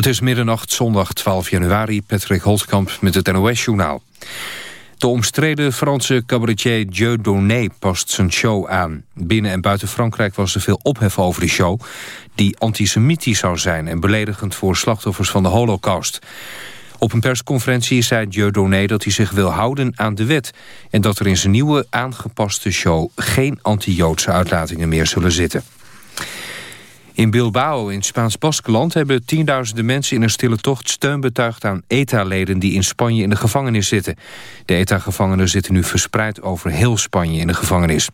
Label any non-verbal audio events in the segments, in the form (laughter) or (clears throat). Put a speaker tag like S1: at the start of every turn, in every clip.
S1: Het is middernacht, zondag 12 januari. Patrick Holtkamp met het NOS-journaal. De omstreden Franse cabaretier Dieu Donné past zijn show aan. Binnen en buiten Frankrijk was er veel ophef over de show... die antisemitisch zou zijn en beledigend voor slachtoffers van de holocaust. Op een persconferentie zei Donné dat hij zich wil houden aan de wet... en dat er in zijn nieuwe aangepaste show geen anti-Joodse uitlatingen meer zullen zitten. In Bilbao, in Spaans-Baskeland, hebben tienduizenden mensen in een stille tocht steun betuigd aan ETA-leden die in Spanje in de gevangenis zitten. De ETA-gevangenen zitten nu verspreid over heel Spanje in de gevangenis.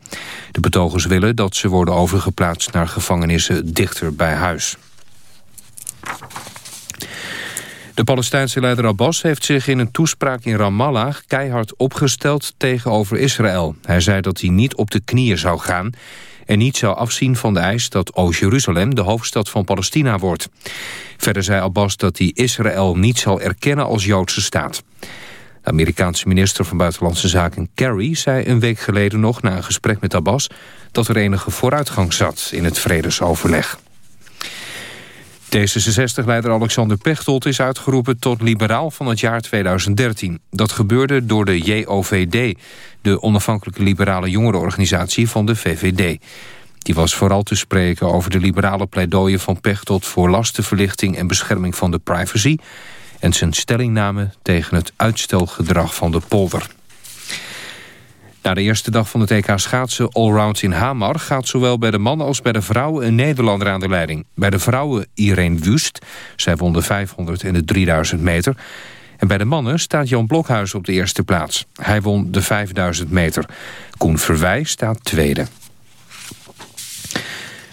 S1: De betogers willen dat ze worden overgeplaatst naar gevangenissen dichter bij huis. De Palestijnse leider Abbas heeft zich in een toespraak in Ramallah keihard opgesteld tegenover Israël. Hij zei dat hij niet op de knieën zou gaan en niet zou afzien van de eis dat Oost-Jeruzalem de hoofdstad van Palestina wordt. Verder zei Abbas dat hij Israël niet zal erkennen als Joodse staat. De Amerikaanse minister van Buitenlandse Zaken Kerry zei een week geleden nog na een gesprek met Abbas dat er enige vooruitgang zat in het vredesoverleg. D66-leider Alexander Pechtold is uitgeroepen tot liberaal van het jaar 2013. Dat gebeurde door de JOVD, de onafhankelijke liberale jongerenorganisatie van de VVD. Die was vooral te spreken over de liberale pleidooien van Pechtold... voor lastenverlichting en bescherming van de privacy... en zijn stellingname tegen het uitstelgedrag van de polder. Na de eerste dag van het EK schaatsen Allround in Hamar... gaat zowel bij de mannen als bij de vrouwen een Nederlander aan de leiding. Bij de vrouwen Irene Wust. Zij won de 500 en de 3000 meter. En bij de mannen staat Jan Blokhuis op de eerste plaats. Hij won de 5000 meter. Koen Verwij staat tweede.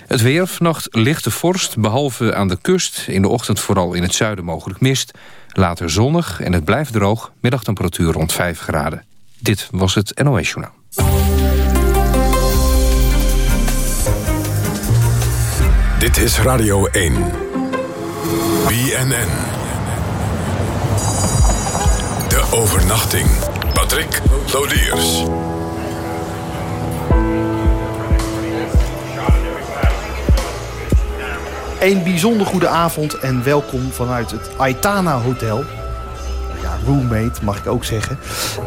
S1: Het weer, vannacht lichte vorst, behalve aan de kust. In de ochtend vooral in het zuiden mogelijk mist. Later zonnig en het blijft droog. Middagtemperatuur rond 5 graden. Dit was het NOS Journaal.
S2: Dit is Radio 1. BNN. De overnachting. Patrick Lodiers.
S3: Een bijzonder goede avond en welkom vanuit het Aitana Hotel roommate, mag ik ook zeggen.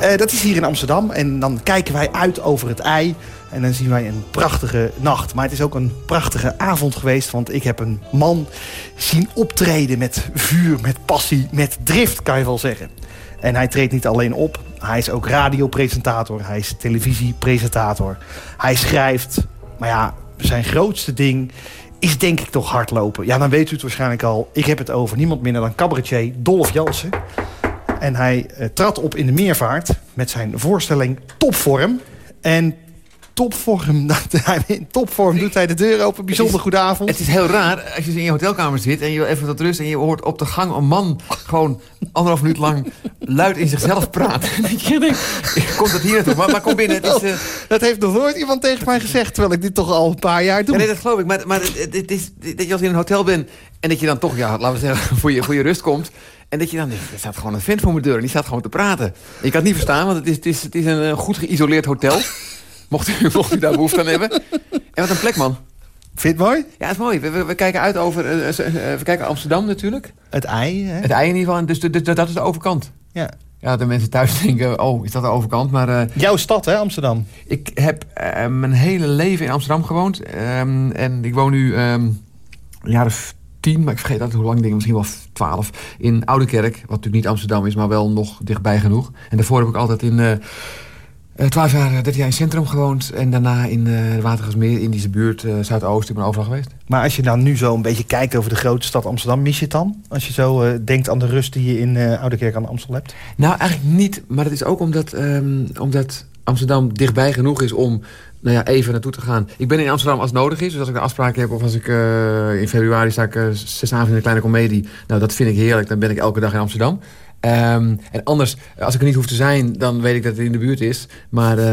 S3: Uh, dat is hier in Amsterdam. En dan kijken wij uit over het ei. En dan zien wij een prachtige nacht. Maar het is ook een prachtige avond geweest. Want ik heb een man zien optreden met vuur, met passie, met drift, kan je wel zeggen. En hij treedt niet alleen op. Hij is ook radiopresentator. Hij is televisiepresentator. Hij schrijft. Maar ja, zijn grootste ding is denk ik toch hardlopen. Ja, dan weet u het waarschijnlijk al. Ik heb het over niemand minder dan cabaretier Dolf Jansen. En hij uh, trad op in de meervaart met zijn voorstelling Topvorm. En topvorm, (laughs) in topvorm doet hij de deur open. Bijzonder goede avond.
S4: Het is heel raar als je in je hotelkamer zit en je wil even tot rust... en je hoort op de gang een man gewoon anderhalf minuut lang luid in zichzelf praten. (laughs) je denkt, komt dat hier naartoe? Maar, maar kom binnen. Het is, uh...
S3: Dat heeft nog nooit iemand tegen mij gezegd... terwijl ik dit toch al een paar jaar doe.
S4: Ja, nee, dat geloof ik. Maar, maar het, is, dat je als je in een hotel bent... en dat je dan toch, ja, laten we zeggen, voor je, voor je rust komt... En dat je dan er staat gewoon een vent voor mijn deur en die staat gewoon te praten. Ik kan het niet verstaan, want het is, het is, het is een eh, goed geïsoleerd hotel. (laughs) Mocht u, mocht u daar behoefte aan hebben. En wat een plek, man.
S3: Vind je het mooi?
S4: Ja, het is mooi. We, we, kijken uit over... Uh, we kijken Amsterdam natuurlijk.
S3: Het ei, hè?
S4: Het ei in ieder geval. Dus, dat is de overkant.
S3: Ja.
S4: Ja, de mensen thuis (laughs) denken, oh, is dat de overkant? Maar, uh,
S3: Jouw stad, hè, Amsterdam?
S4: Ik heb mijn hele leven in Amsterdam gewoond. Um, en ik woon nu um, een jaar of tien, maar ik vergeet dat hoe lang dingen, misschien wel twaalf. In Oudekerk, wat natuurlijk niet Amsterdam is, maar wel nog dichtbij genoeg. En daarvoor heb ik altijd in... Uh, 12 jaar, 13 jaar in het centrum gewoond. En daarna in uh, Watergasmeer, in deze buurt, uh, Zuidoost. Ik ben overal geweest.
S3: Maar als je dan nu zo een beetje kijkt over de grote stad Amsterdam... mis je het dan? Als je zo uh, denkt aan de rust die je in Oudekerk aan Amstel hebt?
S4: Nou, eigenlijk niet. Maar dat is ook omdat, um, omdat Amsterdam dichtbij genoeg is om nou ja, even naartoe te gaan. Ik ben in Amsterdam als nodig is. Dus als ik een afspraak heb of als ik uh, in februari sta ik uh, zes in een kleine komedie. Nou, dat vind ik heerlijk. Dan ben ik elke dag in Amsterdam. Um, en anders, als ik er niet hoef te zijn, dan weet ik dat het in de buurt is. Maar, uh,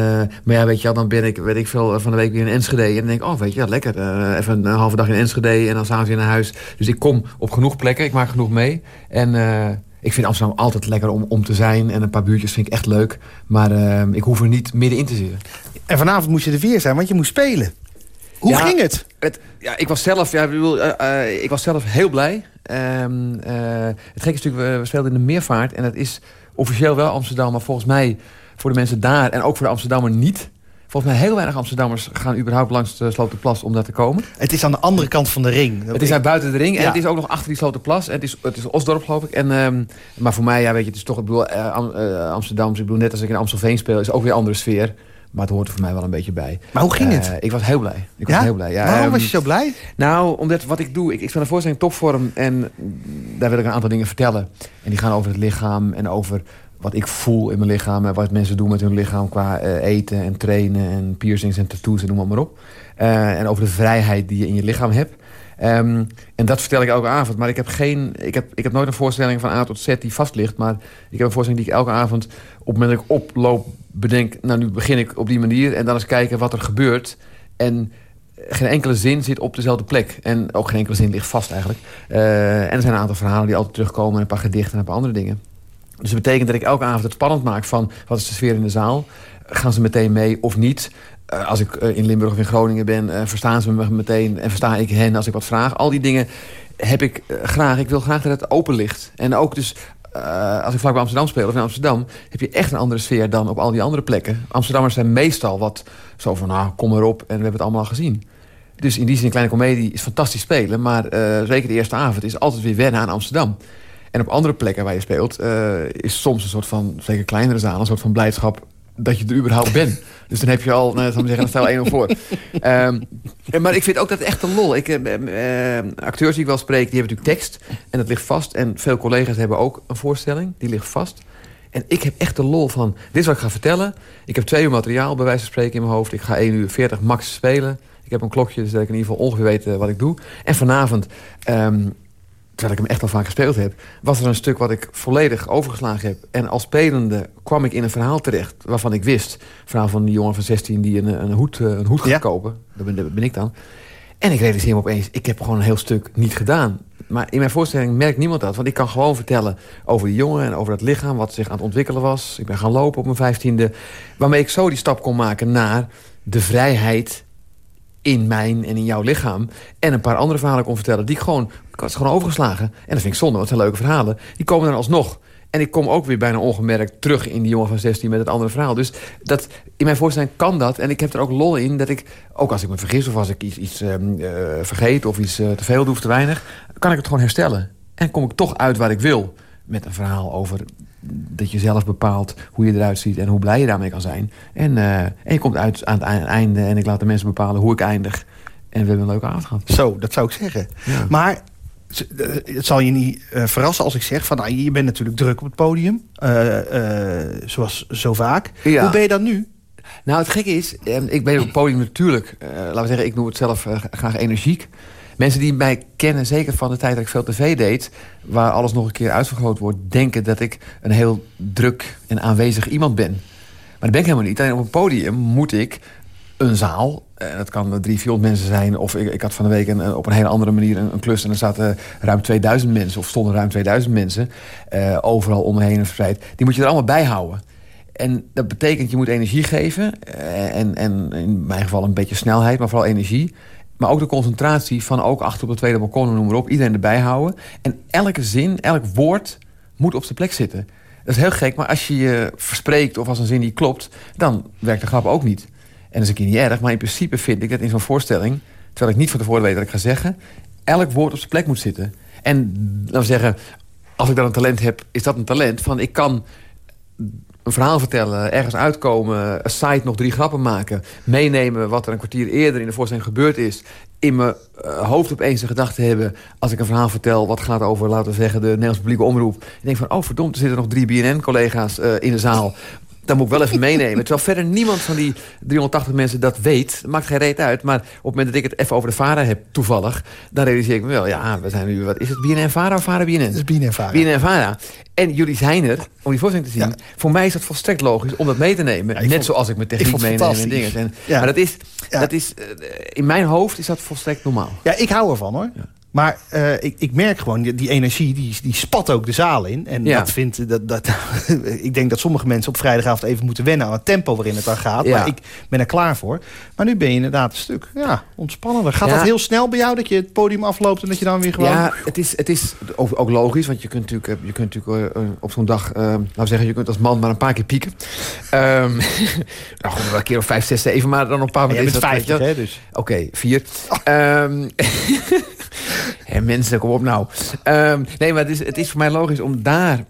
S4: maar ja, weet je wel, dan ben ik, weet ik veel, van de week weer in Enschede. En dan denk ik, oh, weet je, ja, lekker. Even een halve dag in Enschede en dan s'avonds weer naar huis. Dus ik kom op genoeg plekken, ik maak genoeg mee. En ik vind Amsterdam altijd lekker om, om te zijn. En een paar buurtjes vind ik echt leuk. Maar ik hoef er niet middenin te zitten.
S3: En vanavond moest je er weer zijn, want je moest spelen. Hoe ging het?
S4: Het, ja, ik was zelf, ja, ik, eh, eh, ik was zelf heel blij. Ehm, eh, het gekke is natuurlijk, we speelden in de meervaart. En dat is officieel wel Amsterdam. Maar volgens mij voor de mensen daar en ook voor de Amsterdammer niet. Volgens mij heel weinig Amsterdammers gaan überhaupt langs de Sloterplas om daar te komen.
S3: Het is aan de andere kant van de ring.
S4: Het is uit buiten de ring en
S3: Ja.
S4: het is ook nog achter die Sloterplas. En het is, het is Osdorp geloof ik. En, ehm, maar voor mij, ja, weet je, het is toch, ik bedoel, Am- Amsterdam. Ik bedoel, net als ik in Amstelveen speel, is ook weer een andere sfeer. Maar het hoort er voor mij wel een beetje bij.
S3: Maar hoe ging
S4: Eh,
S3: het?
S4: ik was heel blij. Ik was heel blij. Ja,
S3: Waarom
S4: ehm,
S3: was je zo blij?
S4: nou, omdat wat ik doe, ik, ik speel een voorstelling topvorm en daar wil ik een aantal dingen vertellen. En die gaan over het lichaam en over wat ik voel in mijn lichaam... en wat mensen doen met hun lichaam qua eh, eten en trainen en piercings en tattoos en noem maar, op. Eh, en over de vrijheid die je in je lichaam hebt. Ehm, en dat vertel ik elke avond. Maar ik heb, geen, ik, heb, ik heb nooit een voorstelling van A tot Z die vast ligt. Maar ik heb een voorstelling die ik elke avond op het moment dat ik oploop bedenk... nou, nu begin ik op die manier en dan eens kijken wat er gebeurt... En geen enkele zin zit op dezelfde plek. En ook geen enkele zin ligt vast eigenlijk. Eh, en er zijn een aantal verhalen die altijd terugkomen... en een paar gedichten en een paar andere dingen. Dus dat betekent dat ik elke avond het spannend maak van... wat is de sfeer in de zaal? Gaan ze meteen mee of niet? Eh, als ik eh, in Limburg of in Groningen ben... eh, verstaan ze me meteen en versta ik hen als ik wat vraag. Al die dingen heb ik graag. Ik wil graag dat het open ligt. En ook dus... als ik vlak bij Amsterdam speel of in Amsterdam... heb je echt een andere sfeer dan op al die andere plekken. Amsterdammers zijn meestal wat zo van... nou, kom erop en we hebben het allemaal al gezien. Dus in die zin, een kleine komedie is fantastisch spelen. Maar zeker de eerste avond is altijd weer wennen aan Amsterdam. En op andere plekken waar je speelt... eh, is soms een soort van, zeker kleinere zalen... een soort van blijdschap dat je er überhaupt bent. (laughs) Dus dan heb je al, nou, zal zeggen, dan stel 1-0 voor. Ehm, en- maar ik vind ook dat echt een lol. Ik, eh, acteurs die ik wel spreek, die hebben natuurlijk tekst. En dat ligt vast. En veel collega's hebben ook een voorstelling. Die ligt vast. En ik heb echt de lol van, dit is wat ik ga vertellen. Ik heb twee uur materiaal, bij wijze van spreken, in mijn hoofd. Ik ga 1 uur 40 max spelen. Ik heb een klokje, dus dat ik in ieder geval ongeveer weet eh, wat ik doe. En vanavond, terwijl ik hem echt al vaak gespeeld heb... was er een stuk wat ik volledig overgeslagen heb. En als spelende kwam ik in een verhaal terecht waarvan ik wist... het verhaal van die jongen van 16 die een, een hoed, eh, een hoed gaat
S3: Ja.
S4: kopen. Dat ben, dat ben ik dan. En ik realiseer me opeens, ik heb gewoon een heel stuk niet gedaan. Maar in mijn voorstelling merkt niemand dat. Want ik kan gewoon vertellen over die jongen en over dat lichaam... wat zich aan het ontwikkelen was. Ik ben gaan lopen op mijn vijftiende. Waarmee ik zo die stap kon maken naar de vrijheid in mijn en in jouw lichaam. En een paar andere verhalen kon vertellen die ik gewoon... Ik had gewoon overgeslagen. En dat vind ik zonde, want het zijn leuke verhalen. Die komen dan alsnog. En ik kom ook weer bijna ongemerkt terug in die jongen van 16 met het andere verhaal. Dus dat, in mijn voorstelling kan dat. En ik heb er ook lol in dat ik, ook als ik me vergis... of als ik iets, iets ehm, eh, vergeet of iets eh, te veel doe of te weinig... kan ik het gewoon herstellen. En kom ik toch uit waar ik wil. Met een verhaal over dat je zelf bepaalt hoe je eruit ziet... en hoe blij je daarmee kan zijn. En, eh, en je komt uit aan het einde en ik laat de mensen bepalen hoe ik eindig. En we hebben een leuke avond gehad.
S3: Zo, dat zou ik zeggen.
S4: Ja.
S3: Maar eh, het zal je niet eh, verrassen als ik zeg... van nou, je bent natuurlijk druk op het podium. zoals zo vaak.
S4: Ja.
S3: Hoe ben je dan nu?
S4: Nou, het gekke is, eh, ik ben op het podium natuurlijk... laten we zeggen, ik noem het zelf graag energiek. Mensen die mij kennen, zeker van de tijd dat ik veel tv deed... waar alles nog een keer uitvergroot wordt... denken dat ik een heel druk en aanwezig iemand ben. Maar dat ben ik helemaal niet. Alleen op een podium moet ik een zaal... en dat kan 300, 400 mensen zijn... of ik, ik had van de week een, op een hele andere manier een, een klus... en er zaten ruim 2000 mensen, of stonden ruim 2000 mensen... eh, overal om me heen verspreid. Die moet je er allemaal bij houden. En dat betekent, je moet energie geven. eh, En, en in mijn geval een beetje snelheid, maar vooral energie. Maar ook de concentratie van ook achter op de tweede balkon, noem maar op. Iedereen erbij houden. En elke zin, elk woord moet op zijn plek zitten. Dat is heel gek, maar als je je verspreekt of als een zin niet klopt... dan werkt de grap ook niet. En dat is een keer niet erg, maar in principe vind ik dat in zo'n voorstelling... terwijl ik niet van tevoren weet wat ik ga zeggen... elk woord op zijn plek moet zitten. En we zeggen, als ik dan een talent heb, is dat een talent. Van ik kan een verhaal vertellen, ergens uitkomen... een site nog drie grappen maken... meenemen wat er een kwartier eerder in de voorstelling gebeurd is... in mijn eh, hoofd opeens een gedachte hebben... als ik een verhaal vertel wat gaat over, laten we zeggen... de Nederlandse publieke omroep. Ik denk van, oh verdomd, er zitten nog drie BNN-collega's eh, in de zaal... Dat moet ik wel even meenemen. Terwijl verder niemand van die 380 mensen dat weet. Dat maakt geen reet uit. Maar op het moment dat ik het even over de VARA heb, toevallig... dan realiseer ik me wel, ja, we zijn nu... Wat is het, BNN-VARA of VARA-BNN?
S3: Dat is BNN-Vara.
S4: BNN-VARA. En jullie zijn er, om die voorstelling te zien.
S3: Ja.
S4: Voor mij is dat volstrekt logisch om dat mee te nemen.
S3: Ja,
S4: Net
S3: vond-
S4: zoals ik mijn techniek
S3: ik het
S4: meeneem en dingen. En,
S3: Ja.
S4: Maar dat is, dat is, eh, in mijn hoofd is dat volstrekt normaal.
S3: Ja, ik hou ervan hoor.
S4: Ja.
S3: Maar uh, ik, ik merk gewoon, die, die, energie die, die spat ook de zaal in. En
S4: Ja.
S3: dat vindt, dat, dat, (laughs) ik denk dat sommige mensen op vrijdagavond even moeten wennen aan het tempo waarin het dan gaat.
S4: Ja.
S3: Maar ik ben er klaar voor. Maar nu ben je inderdaad een stuk ja, ontspannender. Gaat
S4: Ja.
S3: dat heel snel bij jou, dat je het podium afloopt en dat je dan weer gewoon...
S4: Ja, het is, het is ook, ook logisch, want je kunt natuurlijk, eh, je kunt natuurlijk eh, eh, op zo'n dag... eh, laten we zeggen, je kunt als man maar een paar keer pieken. (laughs) Nou, gewoon wel een keer of vijf, zes, zeven, maar dan op een paar
S3: bent 50,
S4: weet je
S3: hè? Dus.
S4: Oké, vier. Ehm (laughs) Hé, mensen, kom op nou. Ehm, nee, maar het is, het is voor mij logisch om daar...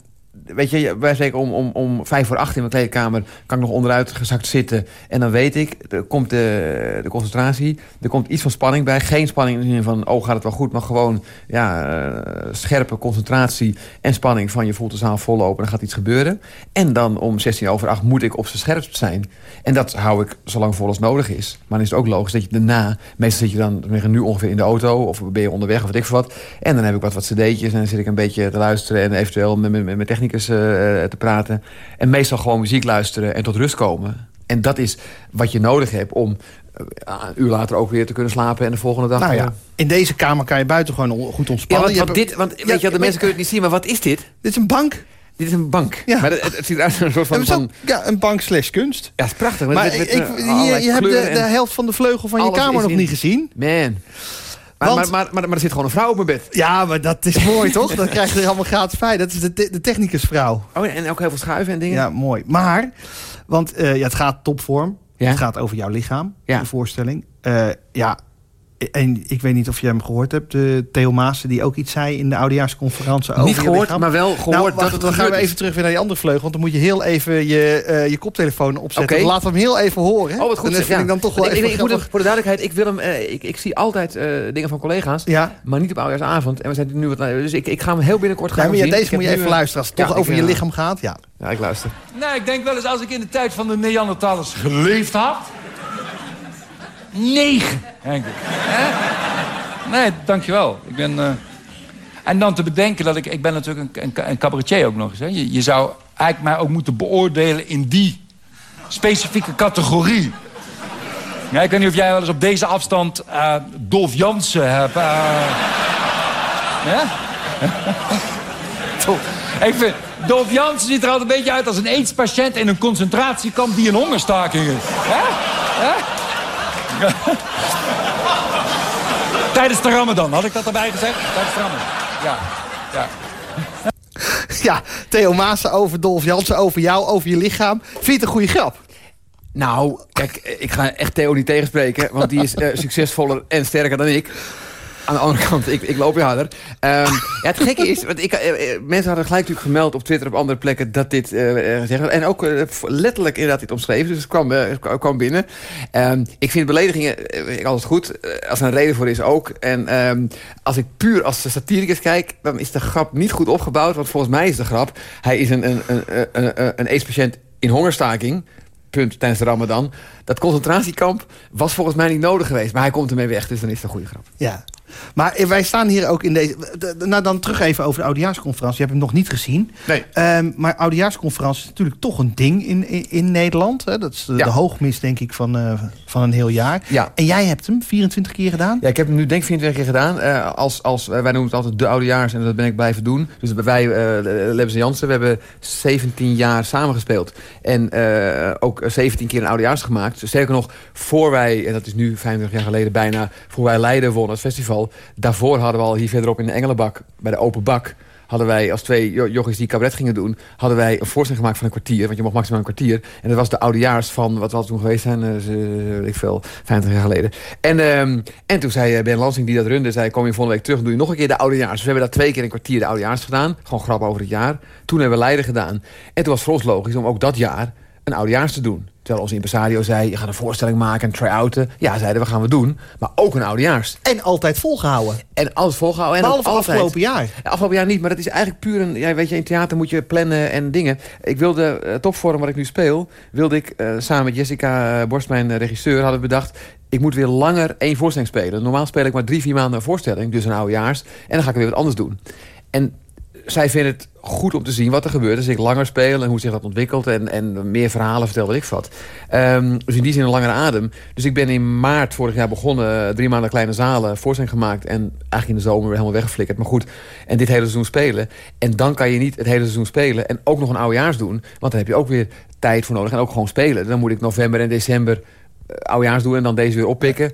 S4: Weet je, wij zeggen om, om, om vijf voor acht in mijn kleedkamer... kan ik nog onderuit gezakt zitten. En dan weet ik, er komt de, de concentratie. Er komt iets van spanning bij. Geen spanning in de zin van, oh, gaat het wel goed? Maar gewoon, ja, eh, scherpe concentratie en spanning van... je voelt de zaal vollopen, er gaat iets gebeuren. En dan om 16 over 8 moet ik op zijn scherpst zijn. En dat hou ik zo lang vol als nodig is. Maar dan is het ook logisch dat je daarna... meestal zit je dan nu ongeveer in de auto... of ben je onderweg of wat ik veel wat. En dan heb ik wat, wat cd'tjes en dan zit ik een beetje te luisteren... en eventueel met, met, mijn te praten. En meestal gewoon muziek luisteren en tot rust komen. En dat is wat je nodig hebt om een uur later ook weer te kunnen slapen... en de volgende dag...
S3: Nou ja, in deze kamer kan je buiten gewoon on- goed
S4: ja,
S3: ontspannen. Je
S4: want dit, want
S3: Ja,
S4: weet je, de mensen kunnen het niet zien, maar wat is dit?
S3: Dit is een bank.
S4: Dit is een bank.
S3: Ja.
S4: Maar het, ziet eruit als een soort
S3: Ja,
S4: van...
S3: ja, een bank slash kunst.
S4: ja, het is prachtig.
S3: Maar ik,
S4: allerlei
S3: je hebt de, helft van de vleugel van je kamer nog niet gezien.
S4: Man. Maar, maar, maar, maar, er zit gewoon een vrouw op mijn bed.
S3: Ja, maar dat is mooi (laughs) toch? Dat krijg je allemaal gratis bij. Dat is de, te- de technicusvrouw.
S4: Oh, ja, en ook heel veel schuiven en dingen.
S3: Ja, mooi. Maar, want eh, ja, het gaat topvorm. Het gaat over jouw lichaam,
S4: Ja.
S3: de voorstelling. Eh, ja, en ik weet niet of je hem gehoord hebt. De Theo Maassen die ook iets zei in de oudejaarsconferentie over
S4: Niet gehoord, maar wel gehoord
S3: nou,
S4: dat het
S3: dan gaan we even terug weer naar die andere vleugel. Want dan moet je heel even je, eh, je koptelefoon opzetten. Laten we hem heel even horen.
S4: Oh, wat goed.
S3: En dat
S4: zeg,
S3: vind
S4: ja.
S3: ik dan toch wel
S4: ik,
S3: even
S4: ik, ik moet
S3: grappig.
S4: hem- Voor de duidelijkheid, ik, wil hem, eh, ik, ik zie altijd eh, dingen van collega's.
S3: Ja,
S4: Maar niet op oudejaarsavond. En we zijn nu wat, dus ik, ik ga hem heel binnenkort gaan
S3: ja maar ja, deze moet je even luisteren. Als het toch over je lichaam gaat. Ja.
S4: Ja, ik luister.
S5: Nou, ik denk wel eens als ik in de tijd van de Neandertalers geleefd had. Negen. Hè? Nee, dankjewel. Ik ben... eh, En dan te bedenken dat ik... Ik ben natuurlijk een, een, cabaretier ook nog eens. Hè. Je, je zou eigenlijk mij ook moeten beoordelen in die specifieke categorie. Ik weet niet of jij wel eens op deze afstand eh, Dolf Jansen hebt. Dolf- (laughs) Ik vind, Dolf Jansen ziet er altijd een beetje uit als een AIDS-patiënt in een concentratiekamp die een hongerstaking is. Hè? Hè? (laughs) Tijdens de Ramadan, had ik dat erbij gezegd? Tijdens de Ramadan. Ja, ja. (laughs)
S3: ja, Theo Maassen over Dolf Jansen, over jou, over je lichaam. Vind je het een goede grap?
S4: Nou, kijk, ik ga echt Theo niet tegenspreken. Want die is eh, succesvoller en sterker dan ik. Aan de andere (laughs) kant, ik, ik loop weer harder. Ja, het gekke is, want ik, eh, eh, mensen hadden gelijk natuurlijk gemeld op Twitter op andere plekken dat dit eh, eh, gezegd werd. En ook eh, letterlijk inderdaad dit omschreven. Dus het kwam, kwam binnen. Ehm, ik vind beledigingen eh, altijd goed. als er een reden voor is ook. En ehm, als ik puur als satiricus kijk, dan is de grap niet goed opgebouwd. Want volgens mij is de grap, hij is een, een, een, een, een, een AIDS-patiënt in hongerstaking punt tijdens de ramadan. Dat concentratiekamp was volgens mij niet nodig geweest. Maar hij komt ermee weg, dus dan is het een goede grap.
S3: Ja. Maar eh, wij staan hier ook in deze... de- de- Nou, dan terug even over de oudejaarsconferentie. Je hebt hem nog niet gezien.
S4: Nee.
S3: Ehm, maar oudejaarsconferentie is natuurlijk toch een ding in, in, in Nederland. Hè? Dat is de,
S4: Ja.
S3: de hoogmis, denk ik, van, eh, van een heel jaar.
S4: Ja.
S3: En jij hebt hem 24 keer gedaan?
S4: Ja, ik heb hem nu denk ik 24 keer gedaan. Eh, als, als, wij noemen het altijd de oudejaars en dat ben ik blijven doen. Dus wij, Lebens en Jansen, we hebben 17 jaar samengespeeld. En ook 17 keer een oudejaars gemaakt. Sterker nog, voor wij, en dat is nu 25 jaar geleden bijna... voor wij Leiden wonnen, het festival... daarvoor hadden we al hier verderop in de Engelenbak, bij de Open Bak... hadden wij als twee jo- jochies die cabaret gingen doen... hadden wij een voorstelling gemaakt van een kwartier. Want je mocht maximaal een kwartier. En dat was de oudejaars van, wat was toen geweest zijn? eh, ze- weet ik veel, 50 jaar geleden. En, ehm, en toen zei eh, Ben Lansing, die dat runde... zei, kom je volgende week terug, doe je nog een keer de oudejaars. Dus we hebben daar twee keer een kwartier de oudejaars gedaan. Gewoon grap over het jaar. Toen hebben we Leiden gedaan. En toen was voor ons logisch om ook dat jaar een oudejaars te doen. Terwijl onze impresario zei, je gaat een voorstelling maken en try-outen. Ja, zeiden we, gaan we doen. Maar ook een oudejaars.
S3: En altijd volgehouden.
S4: En alles volgehouden. En
S3: Behalve
S4: altijd.
S3: afgelopen jaar.
S4: Ja, afgelopen jaar niet, maar dat is eigenlijk puur een... Ja, weet je, in theater moet je plannen en dingen. Ik wilde eh, topvorm wat ik nu speel... wilde ik eh, samen met Jessica eh, Borst, mijn regisseur... hadden we bedacht... ik moet weer langer één voorstelling spelen. Normaal speel ik maar drie, vier maanden een voorstelling. Dus een oudejaars. En dan ga ik weer wat anders doen. En zij vinden het goed om te zien wat er gebeurt als ik langer speel... en hoe zich dat ontwikkelt en, en meer verhalen vertel ik vat. Um, dus in die zin een langere adem. Dus ik ben in maart vorig jaar begonnen... drie maanden kleine zalen, voorstelling gemaakt... en eigenlijk in de zomer weer helemaal weggeflikkerd. Maar goed, en dit hele seizoen spelen. En dan kan je niet het hele seizoen spelen... en ook nog een oudejaars doen. Want dan heb je ook weer tijd voor nodig en ook gewoon spelen. Dan moet ik november en december uh, oudejaars doen... en dan deze weer oppikken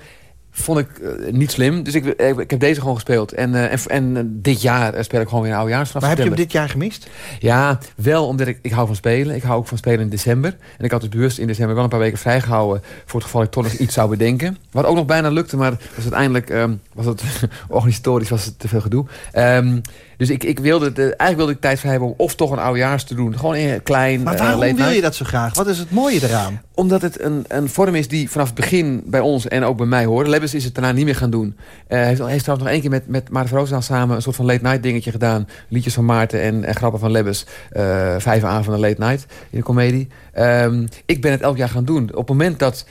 S4: vond ik uh, niet slim. Dus ik, ik, ik, heb deze gewoon gespeeld. En, uh, en, en dit jaar speel ik gewoon weer een oudejaars vanaf
S3: Maar heb je hem dit jaar gemist?
S4: Ja, wel omdat ik, ik hou van spelen. Ik hou ook van spelen in december. En ik had dus bewust in december wel een paar weken vrijgehouden... voor het geval ik toch nog iets zou bedenken. Wat ook nog bijna lukte, maar was uiteindelijk... Um, was het (laughs) organisatorisch was het te veel gedoe. Um, dus ik, ik wilde, de, eigenlijk wilde ik tijd vrij hebben om of toch een oudejaars te doen. Gewoon in klein.
S3: Maar waarom uh, wil je dat zo graag? Wat is het mooie eraan?
S4: Omdat het een, een vorm is die vanaf het begin bij ons en ook bij mij hoorde. Lebbes is het daarna niet meer gaan doen. Uh, hij heeft, heeft trouwens nog één keer met, met Maarten Roosendaal samen... een soort van late night dingetje gedaan. Liedjes van Maarten en, en grappen van Lebbes. Uh, vijf avonden late night in de comedie. Um, ik ben het elk jaar gaan doen. Op het moment dat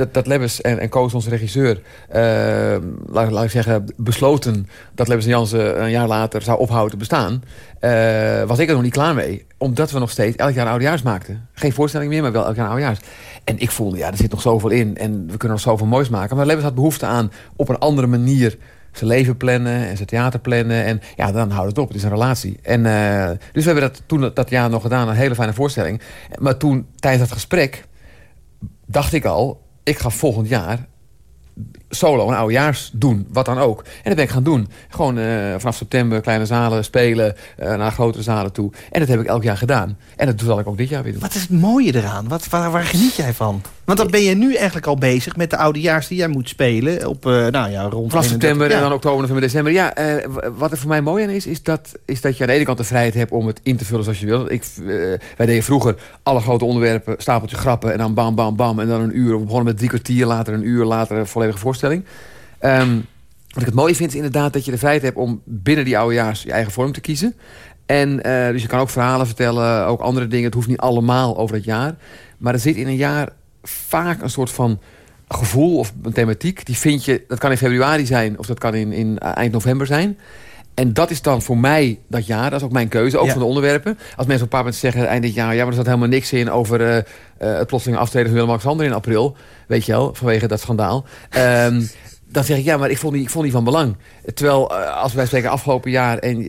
S4: dat, dat Lebbes en, en Koos, onze regisseur... Uh, laat, laat, ik zeggen, besloten dat Lebbes en Jansen een jaar later zou ophouden te bestaan... Uh, was ik er nog niet klaar mee. Omdat we nog steeds elk jaar oudejaars maakten. Geen voorstelling meer, maar wel elk jaar oudejaars. En ik voelde, ja, er zit nog zoveel in en we kunnen nog zoveel moois maken. Maar Lebbes had behoefte aan op een andere manier zijn leven plannen en zijn theater plannen. En ja, dan houdt het op. Het is een relatie. En, uh, dus we hebben dat toen dat jaar nog gedaan. Een hele fijne voorstelling. Maar toen, tijdens dat gesprek, dacht ik al ik ga volgend jaar solo een oudejaars doen, wat dan ook. En dat ben ik gaan doen. Gewoon uh, vanaf september kleine zalen spelen, uh, naar grotere zalen toe. En dat heb ik elk jaar gedaan. En dat zal ik ook dit jaar weer doen.
S3: Wat is het mooie eraan? Wat, waar, waar geniet jij van? Want dan ben je nu eigenlijk al bezig met de oudejaars die jij moet spelen. Op, uh, nou ja, rond
S4: Vanaf september ja. en dan oktober, november, december. Ja, wat er voor mij mooi aan is, is dat, is dat je aan de ene kant de vrijheid hebt om het in te vullen zoals je wil. Ik, wij deden vroeger alle grote onderwerpen, stapeltje grappen en dan bam, bam, bam. En dan een uur. We begonnen met drie kwartier, later een uur, later een volledige voorstelling. Um, wat ik het mooie vind is inderdaad dat je de vrijheid hebt om binnen die oudejaars je eigen vorm te kiezen. En uh, dus je kan ook verhalen vertellen, ook andere dingen. Het hoeft niet allemaal over het jaar. Maar er zit in een jaar vaak een soort van gevoel of een thematiek. Die vind je, dat kan in februari zijn of dat kan in, in eind november zijn. En dat is dan voor mij dat jaar. Dat is ook mijn keuze, ook ja. van de onderwerpen. Als mensen op een paar momenten zeggen eind dit jaar... ja, maar er zat helemaal niks in over uh, uh, het plotseling aftreden van Willem-Alexander in april. Weet je wel, vanwege dat schandaal. Um, (laughs) dan zeg ik, ja, maar ik vond die, ik vond die van belang. Terwijl, uh, als wij spreken afgelopen jaar... en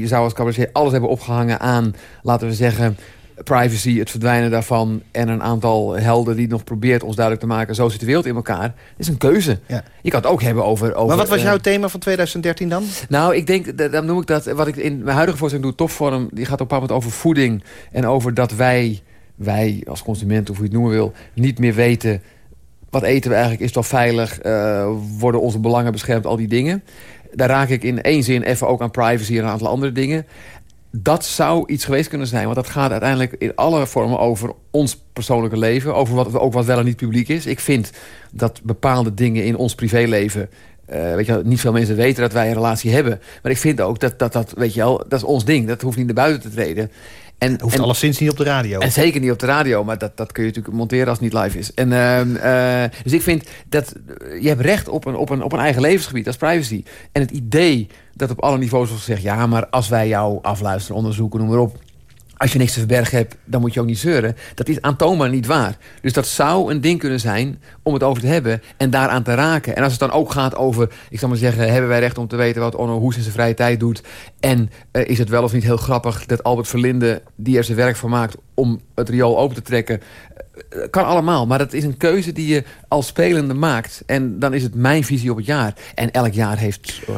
S4: je zou als cabaretier alles hebben opgehangen aan... laten we zeggen, privacy, het verdwijnen daarvan... en een aantal helden die nog probeert ons duidelijk te maken... zo zit de wereld in elkaar. Dat is een keuze. Ja. Je kan het ook hebben over... over
S3: maar wat was jouw uh, thema van 2013 dan?
S4: Nou, ik denk, dan noem ik dat... wat ik in mijn huidige voorstelling doe, topvorm... die gaat op een moment over voeding... en over dat wij, wij als consument, of hoe je het noemen wil... niet meer weten wat eten we eigenlijk, is het wel veilig, uh, worden onze belangen beschermd, al die dingen. Daar raak ik in één zin even ook aan privacy en een aantal andere dingen. Dat zou iets geweest kunnen zijn, want dat gaat uiteindelijk in alle vormen over ons persoonlijke leven. Over wat, ook wat wel en niet publiek is. Ik vind dat bepaalde dingen in ons privéleven uh, weet je, niet veel mensen weten dat wij een relatie hebben. Maar ik vind ook dat dat, dat, weet je wel, dat is ons ding. Dat hoeft niet naar buiten te treden.
S3: En, hoeft en, alleszins niet op de radio.
S4: En zeker niet op de radio, maar dat, dat kun je natuurlijk monteren als het niet live is. En, uh, uh, dus ik vind dat je hebt recht op een, op, een, op een eigen levensgebied, dat is privacy. En het idee dat op alle niveaus wordt gezegd... ja, maar als wij jou afluisteren, onderzoeken, noem maar op als je niks te verbergen hebt, dan moet je ook niet zeuren. Dat is aantoonbaar niet waar. Dus dat zou een ding kunnen zijn om het over te hebben en daaraan te raken. En als het dan ook gaat over, ik zal maar zeggen... hebben wij recht om te weten wat Onno Hoes in zijn vrije tijd doet... en uh, is het wel of niet heel grappig dat Albert Verlinde... die er zijn werk van maakt om het riool open te trekken... Uh, kan allemaal, maar dat is een keuze die je als spelende maakt. En dan is het mijn visie op het jaar. En elk jaar heeft... Uh,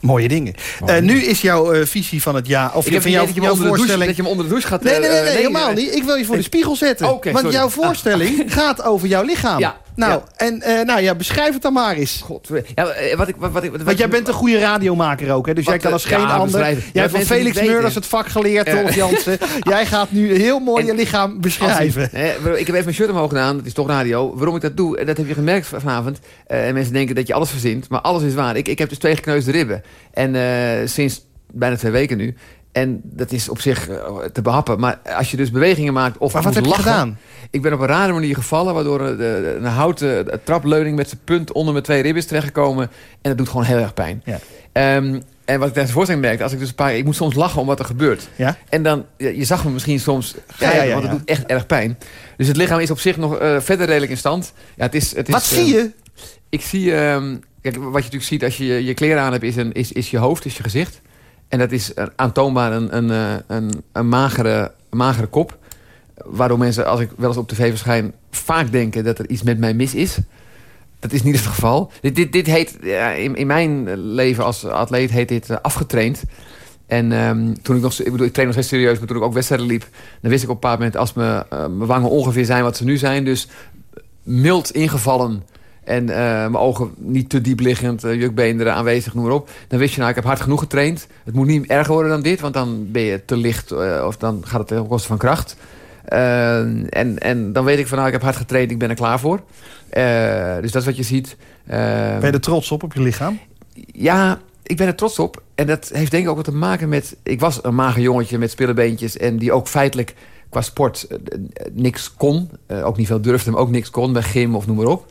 S3: Mooie dingen. Mooie uh, nu is jouw uh, visie van het jaar... Of
S4: ik heb
S3: van
S4: jou, dat, je jouw voorstelling... dat je hem onder de douche gaat...
S3: Nee, nee, nee, nee, nee helemaal niet. Ik wil je voor de spiegel zetten.
S4: Okay,
S3: want
S4: sorry.
S3: jouw voorstelling (laughs) gaat over jouw lichaam.
S4: Ja.
S3: Nou,
S4: ja.
S3: en uh, nou ja, beschrijf het dan maar eens.
S4: God, ja, wat ik, wat, wat, wat,
S3: Want jij bent een goede radiomaker ook, hè? Dus jij kan als geen ander... Jij hebt van Felix Meurders het vak geleerd, Rolf Jansen. (laughs) jij gaat nu heel mooi en, je lichaam beschrijven.
S4: Ik, hè, ik heb even mijn shirt omhoog gedaan, dat is toch radio. Waarom ik dat doe, en dat heb je gemerkt vanavond. en mensen denken dat je alles verzint, maar alles is waar. Ik, ik heb dus twee gekneusde ribben. En sinds bijna twee weken nu. En dat is op zich eh, te behappen. Maar als je dus bewegingen maakt of
S3: Maar wat heb je
S4: lachen,
S3: gedaan?
S4: Ik ben op een rare manier gevallen... waardoor een houten trapleuning met zijn punt onder mijn twee ribben is terechtgekomen. En dat doet gewoon heel erg pijn.
S3: Ja.
S4: Ehm, en wat ik tijdens de voorstelling merkte... Als ik, dus een paar, ik moet soms lachen om wat er gebeurt.
S3: Ja?
S4: En dan, je zag me misschien soms grijpen,
S3: ja, ja,
S4: want het doet echt erg pijn. Dus het lichaam is op zich nog eh, verder redelijk in stand. Ja, het is, het is,
S3: Wat
S4: eh,
S3: zie je?
S4: Ik zie, ehm, kijk, wat je natuurlijk ziet als je je, je kleren aan hebt, is, een, is, is je hoofd, is je gezicht. En dat is aantoonbaar een, een, eh, een, een, magere, magere kop. Waardoor mensen, als ik wel eens op tv verschijn, vaak denken dat er iets met mij mis is. Dat is niet het geval. Dit, dit, dit heet, in, in mijn leven als atleet heet dit eh, afgetraind. En ehm, toen ik nog, ik bedoel, ik train nog steeds serieus, maar toen ik ook wedstrijden liep, dan wist ik op een bepaald moment als me, eh, mijn wangen ongeveer zijn wat ze nu zijn. Dus mild ingevallen en eh, mijn ogen niet te diep liggend, uh, jukbeenderen aanwezig, noem maar op. Dan wist je, nou, ik heb hard genoeg getraind. Het moet niet erger worden dan dit, want dan ben je te licht eh, of dan gaat het ten koste van kracht. Eh, en, en dan weet ik van, nou, ik heb hard getraind, ik ben er klaar voor. Eh, dus dat is wat je ziet. Eh,
S3: Ben je er trots op, op je lichaam?
S4: ja, ik ben er trots op. En dat heeft denk ik ook wat te maken met... Ik was een mager jongetje met spillebeentjes... en die ook feitelijk qua sport eh, eh, niks kon. Eh, ook niet veel durfde, maar ook niks kon bij gym of noem maar op.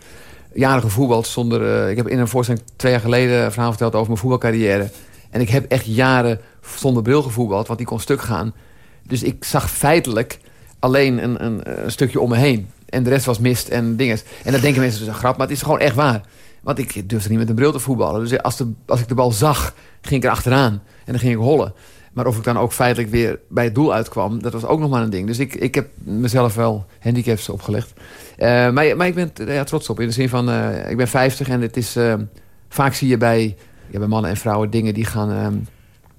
S4: Jaren gevoetbald zonder... eh, ik heb in een voorstelling twee jaar geleden een verhaal verteld over mijn voetbalcarrière. En ik heb echt jaren zonder bril gevoetbald, want die kon stuk gaan. Dus ik zag feitelijk alleen een, een, een stukje om me heen. En de rest was mist en dinges. En dat denken mensen dus een grap, maar het is gewoon echt waar. Want ik durfde niet met een bril te voetballen. Dus als, de, als ik de bal zag, ging ik er achteraan. En dan ging ik hollen. Maar of ik dan ook feitelijk weer bij het doel uitkwam... dat was ook nog maar een ding. Dus ik, ik heb mezelf wel handicaps opgelegd. Uh, maar, maar ik ben ja, trots op. In de zin van, uh, ik ben 50 en het is... Uh, vaak zie je bij, mannen en vrouwen dingen die gaan uh,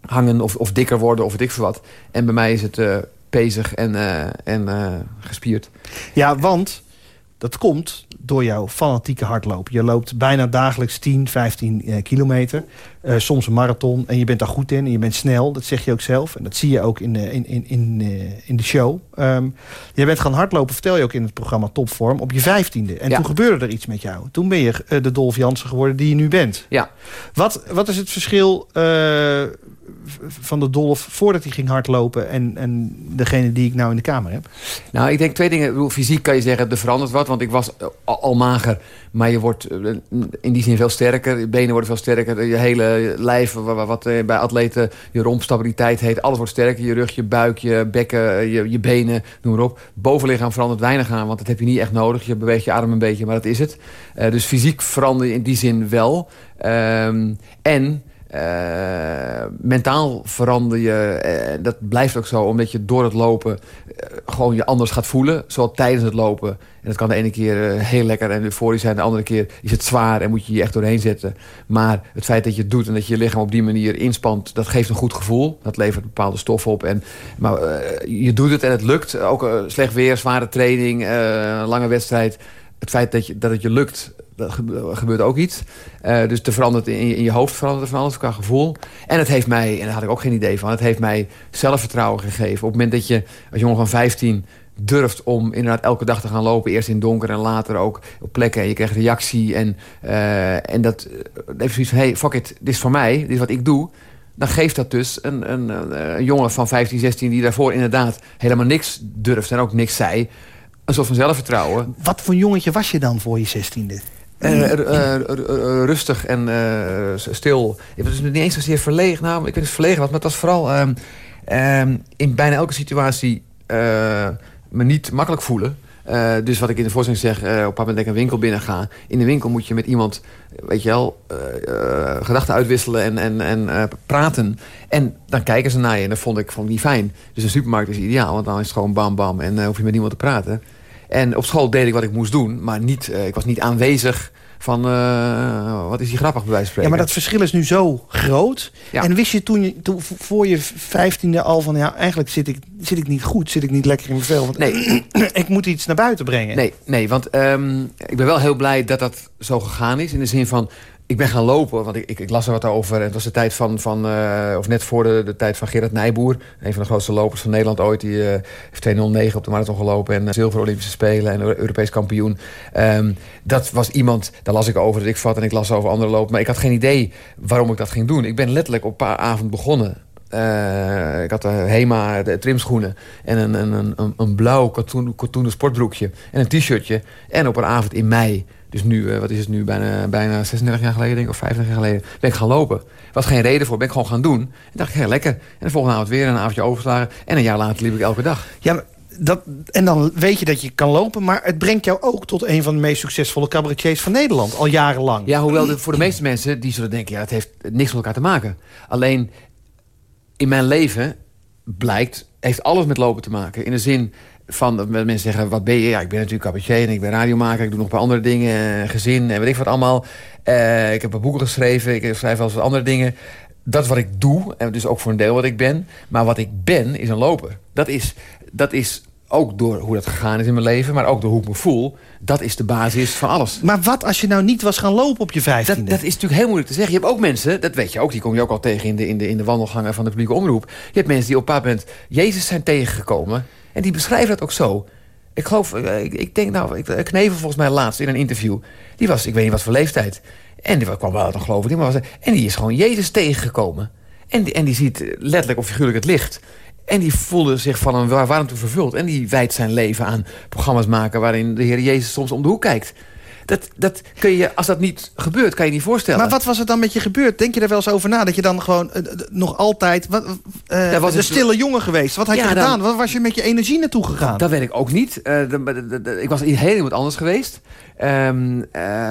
S4: hangen... Of, of dikker worden of ik veel wat. En bij mij is het pezig en, en gespierd.
S3: Ja, want dat komt door jouw fanatieke hardlopen. Je loopt bijna dagelijks 10, 15 uh, kilometer. Uh, soms een marathon. En je bent daar goed in. En je bent snel. Dat zeg je ook zelf. En dat zie je ook in de, in, in, in, uh, in de show. Um, je bent gaan hardlopen, vertel je ook in het programma Topvorm, op je vijftiende. En
S4: ja.
S3: toen gebeurde er iets met jou. Toen ben je de Dolf Jansen geworden die je nu bent.
S4: Ja.
S3: Wat, wat is het verschil van de Dolf voordat hij ging hardlopen... En, en degene die ik nou in de kamer heb?
S4: Nou, ik denk twee dingen. Fysiek kan je zeggen, er verandert wat. Want ik was al, mager. Maar je wordt in die zin veel sterker. Je benen worden veel sterker. Je hele lijf, wat, wat bij atleten je rompstabiliteit heet. Alles wordt sterker. Je rug, je buik, je bekken, je, je benen, noem maar op. Bovenlichaam verandert weinig aan. Want dat heb je niet echt nodig. Je beweegt je arm een beetje, maar dat is het. Dus fysiek verander je in die zin wel. Um, en... Uh, mentaal verander je, uh, dat blijft ook zo, omdat je door het lopen uh, gewoon je anders gaat voelen. Zowel tijdens het lopen. En dat kan de ene keer heel lekker en euforisch zijn. De andere keer is het zwaar en moet je je echt doorheen zetten. Maar het feit dat je het doet en dat je je lichaam op die manier inspant... dat geeft een goed gevoel. Dat levert bepaalde stof op. En, maar je doet het en het lukt. Ook slecht weer, zware training, lange wedstrijd. Het feit dat, je, dat het je lukt, gebeurt ook iets. Uh, dus er verandert in je, in je hoofd verandert er van alles qua gevoel. En het heeft mij, en daar had ik ook geen idee van... het heeft mij zelfvertrouwen gegeven. Op het moment dat je als jongen van 15 durft om inderdaad elke dag te gaan lopen... eerst in donker en later ook op plekken... en je krijgt reactie en, uh, en dat heeft zoiets van... hey, fuck it, dit is voor mij, dit is wat ik doe dan geeft dat dus een, een, een jongen van 15, 16... die daarvoor inderdaad helemaal niks durft en ook niks zei... een soort van zelfvertrouwen.
S3: Wat voor jongetje was je dan voor je zestiende?
S4: Uh, uh, uh, rustig en stil. Ik was niet eens zozeer verlegen. Nou, ik weet niet verlegen wat, maar het was vooral um, um, in bijna elke situatie me niet makkelijk voelen. Dus wat ik in de voorstelling zeg, op een moment dat ik een winkel binnen ga... in de winkel moet je met iemand, weet je wel, gedachten uitwisselen en, en, en praten. En dan kijken ze naar je en dat vond ik, vond ik niet fijn. Dus een supermarkt is ideaal, want dan is het gewoon bam bam... en hoef je met niemand te praten. En op school deed ik wat ik moest doen, maar niet, ik was niet aanwezig van uh, wat is die grappig bij wijze van spreken.
S3: Ja, maar dat verschil is nu zo groot.
S4: Ja.
S3: En wist je toen, je toen voor je vijftiende al van... ja, eigenlijk zit ik, zit ik niet goed, zit ik niet lekker in mijn vel. Want
S4: nee. (clears throat)
S3: ik moet iets naar buiten brengen.
S4: Nee, nee want um, ik ben wel heel blij dat dat zo gegaan is. In de zin van, ik ben gaan lopen, want ik, ik, las er wat over. Het was de tijd van, van uh, of net voor de, de tijd van Gerard Nijboer. Een van de grootste lopers van Nederland ooit. Die uh, heeft 2.09 op de marathon gelopen. En uh, zilver Olympische Spelen en Europees kampioen. Um, dat was iemand, daar las ik over dat ik vat. En ik las over andere lopen. Maar ik had geen idee waarom ik dat ging doen. Ik ben letterlijk op een paar avond begonnen. Eh, ik had de Hema de trimschoenen en een, een, een, een blauw katoen, katoenen sportbroekje en een t-shirtje. En op een avond in mei, dus nu, wat is het nu, bijna, bijna 36 jaar geleden denk ik, of 35 jaar geleden, ben ik gaan lopen. Er was geen reden voor, ben ik gewoon gaan doen. En dacht ik, heel lekker. En de volgende avond weer een avondje overslagen. En een jaar later liep ik elke dag.
S3: Ja, dat, en dan weet je dat je kan lopen, maar het brengt jou ook tot een van de meest succesvolle cabaretiers van Nederland, al jarenlang.
S4: Ja, hoewel voor de meeste mensen, die zullen denken, ja, het heeft niks met elkaar te maken. Alleen, in mijn leven blijkt, heeft alles met lopen te maken. In de zin van, dat mensen zeggen, wat ben je? Ja, ik ben natuurlijk cabaretier en ik ben radiomaker. Ik doe nog een paar andere dingen, gezin en weet ik wat allemaal. Uh, ik heb een boeken geschreven, ik schrijf wel eens wat andere dingen dat is wat ik doe, en dus ook voor een deel wat ik ben. Maar wat ik ben, is een loper. Dat is, dat is ook door hoe dat gegaan is in mijn leven... maar ook door hoe ik me voel, dat is de basis van alles.
S3: Maar wat als je nou niet was gaan lopen op je vijftiende?
S4: Dat, dat is natuurlijk heel moeilijk te zeggen. Je hebt ook mensen, dat weet je ook... die kom je ook al tegen in de, in de, in de wandelgangen van de publieke omroep. Je hebt mensen die op een bepaald moment Jezus zijn tegengekomen... en die beschrijven dat ook zo. Ik geloof, eh, ik, denk nou, ik, Knevel volgens mij laatst in een interview... die was, ik weet niet wat voor leeftijd... en die kwam wel uit een geloof en die is gewoon Jezus tegengekomen... En die, en die ziet letterlijk of figuurlijk het licht. En die voelde zich van een warmte vervuld. En die wijdt zijn leven aan programma's maken... waarin de Heer Jezus soms om de hoek kijkt. Dat, dat kun je, als dat niet gebeurt, kan je niet voorstellen.
S3: Maar wat was er dan met je gebeurd? Denk je er wel eens over na? Dat je dan gewoon uh, nog altijd... Wat, uh, was de stille jongen geweest. Wat had je gedaan? Dan, wat was je met je energie naartoe gegaan?
S4: Dat weet ik ook niet. Uh, ik was heel iemand anders geweest. Um,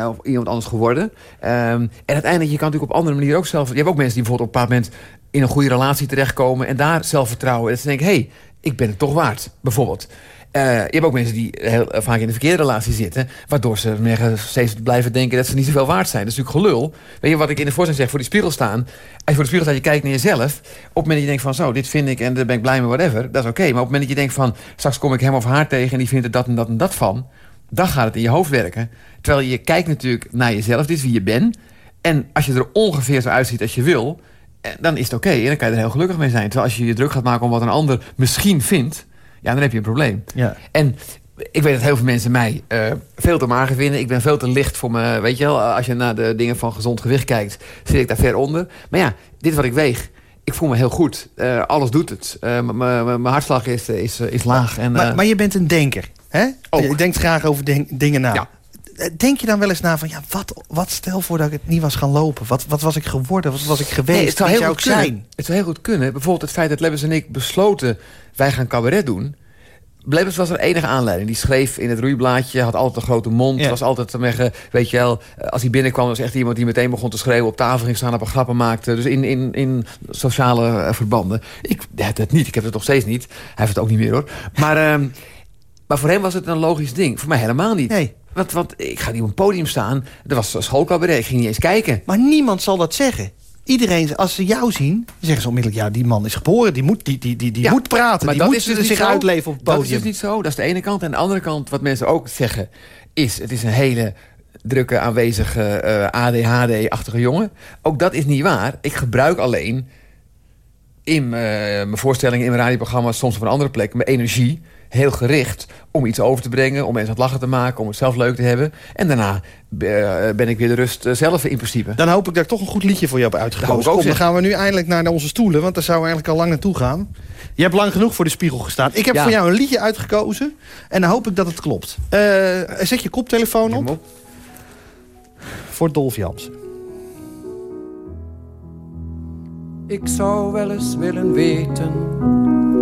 S4: of iemand anders geworden. Um, en uiteindelijk, je kan natuurlijk op andere manieren ook zelf... Je hebt ook mensen die bijvoorbeeld op een bepaald moment in een goede relatie terechtkomen... en daar zelfvertrouwen. En dat ze denken, hé, hey, ik ben het toch waard, bijvoorbeeld. Uh, je hebt ook mensen die heel eh, vaak in de verkeerde relatie zitten... waardoor ze steeds blijven denken dat ze niet zoveel waard zijn. Dat is natuurlijk gelul. Weet je wat ik in de voorstelling zeg, voor die spiegel staan... als je voor de spiegel staat, je kijkt naar jezelf... op het moment dat je denkt van zo, dit vind ik en daar ben ik blij mee, whatever... dat is oké. Maar op het moment dat je denkt van... straks kom ik hem of haar tegen en die vindt er dat en dat en dat van... dan gaat het in je hoofd werken. Terwijl je kijkt natuurlijk naar jezelf, dit is wie je bent... en als je er ongeveer zo uitziet als je wil eh, dan is het oké en dan kan je er heel gelukkig mee zijn. Terwijl als je je druk gaat maken om wat een ander misschien vindt... ja, dan heb je een probleem. Ja. En ik weet dat heel veel mensen mij uh, veel te mager vinden. Ik ben veel te licht voor me. Weet je wel, als je naar de dingen van gezond gewicht kijkt... zit ik daar ver onder. Maar ja, dit is wat ik weeg. Ik voel me heel goed. Uh, alles doet het. Uh, Mijn hartslag is, is, is laag. En,
S3: maar, maar je bent een denker, hè? Je denkt graag over dingen na. Ja. Eh, denk je dan wel eens na van, ja, wat, wat stel voor dat ik het niet was gaan lopen? Wat, wat was ik geworden? Wat was ik geweest? Nee,
S4: het zou heel goed zijn? Het zou heel goed kunnen. Bijvoorbeeld het feit dat Lebbers en ik besloten, wij gaan cabaret doen. Blebbers was er enige aanleiding. Die schreef in het roeiblaadje, had altijd een grote mond. Was altijd, weet je wel, eh, als hij binnenkwam... was echt iemand die meteen begon te schreeuwen... op tafel ging staan, op een grappen maakte. Dus in, in, in sociale uh, verbanden. Ik heb het niet, ik heb het nog steeds niet. Hij heeft het ook niet meer, hoor. Maar, uh, maar voor hem was het een logisch ding. Voor mij helemaal niet.
S3: Nee.
S4: Want, want ik ga niet op een podium staan. Er was schoolcabaret, ik ging niet eens kijken.
S3: Maar niemand zal dat zeggen. Iedereen, als ze jou zien, zeggen ze onmiddellijk... ja, die man is geboren, die moet, die, die, die, die moet praten. Maar die moet dus zich uitleven op het podium.
S4: Dat is dus niet zo, dat is de ene kant. En de andere kant, wat mensen ook zeggen... is, het is een hele drukke, aanwezige uh, eh, ADHD-achtige jongen. Ook dat is niet waar. Ik gebruik alleen in uh, mijn voorstellingen, in mijn radioprogramma's... soms op een andere plek, mijn energie heel gericht om iets over te brengen... om mensen het lachen te maken, om het zelf leuk te hebben. En daarna uh, ben ik weer de rust uh, zelf in principe.
S3: Dan hoop ik dat ik toch een goed liedje voor je heb uitgekozen. Kom, dan gaan we nu eindelijk naar onze stoelen... want daar zou we eigenlijk al lang naartoe gaan. Je hebt lang genoeg voor de spiegel gestaan. Ik heb voor jou een liedje uitgekozen en dan hoop ik dat het klopt. Uh, zet je koptelefoon op. op. Voor Dolf Jansen.
S6: Ik zou wel eens willen weten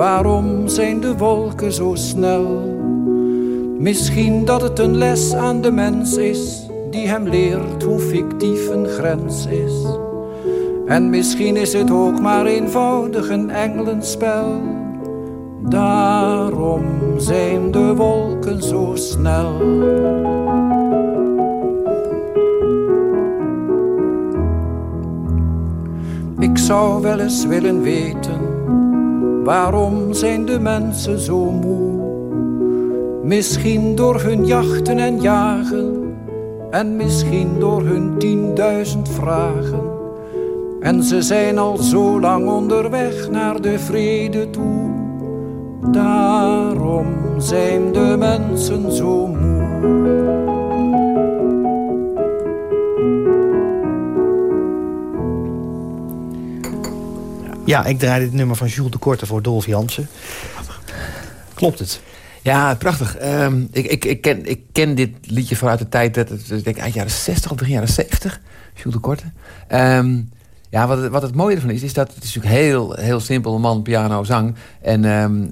S6: Waarom zijn de wolken zo snel? Misschien dat het een les aan de mens is, die hem leert hoe fictief een grens is. En misschien is het ook maar eenvoudig een engelenspel. Daarom zijn de wolken zo snel. Ik zou wel eens willen weten, waarom zijn de mensen zo moe? Misschien door hun jachten en jagen, en misschien door hun tienduizend vragen. En ze zijn al zo lang onderweg naar de vrede toe. Daarom zijn de mensen zo moe.
S3: Ja, ik draai dit nummer van Jules de Korte voor Dolf Jansen. Klopt het?
S4: Ja, prachtig. Ehm, ik, ik, ik, ken, ik ken dit liedje vanuit de tijd dat het, ik denk eind jaren 60 of begin jaren 70. Jules de Korte. Um, ja, wat het, wat het mooie ervan is, is dat het is natuurlijk heel, heel simpel, man, piano, zang. En, um,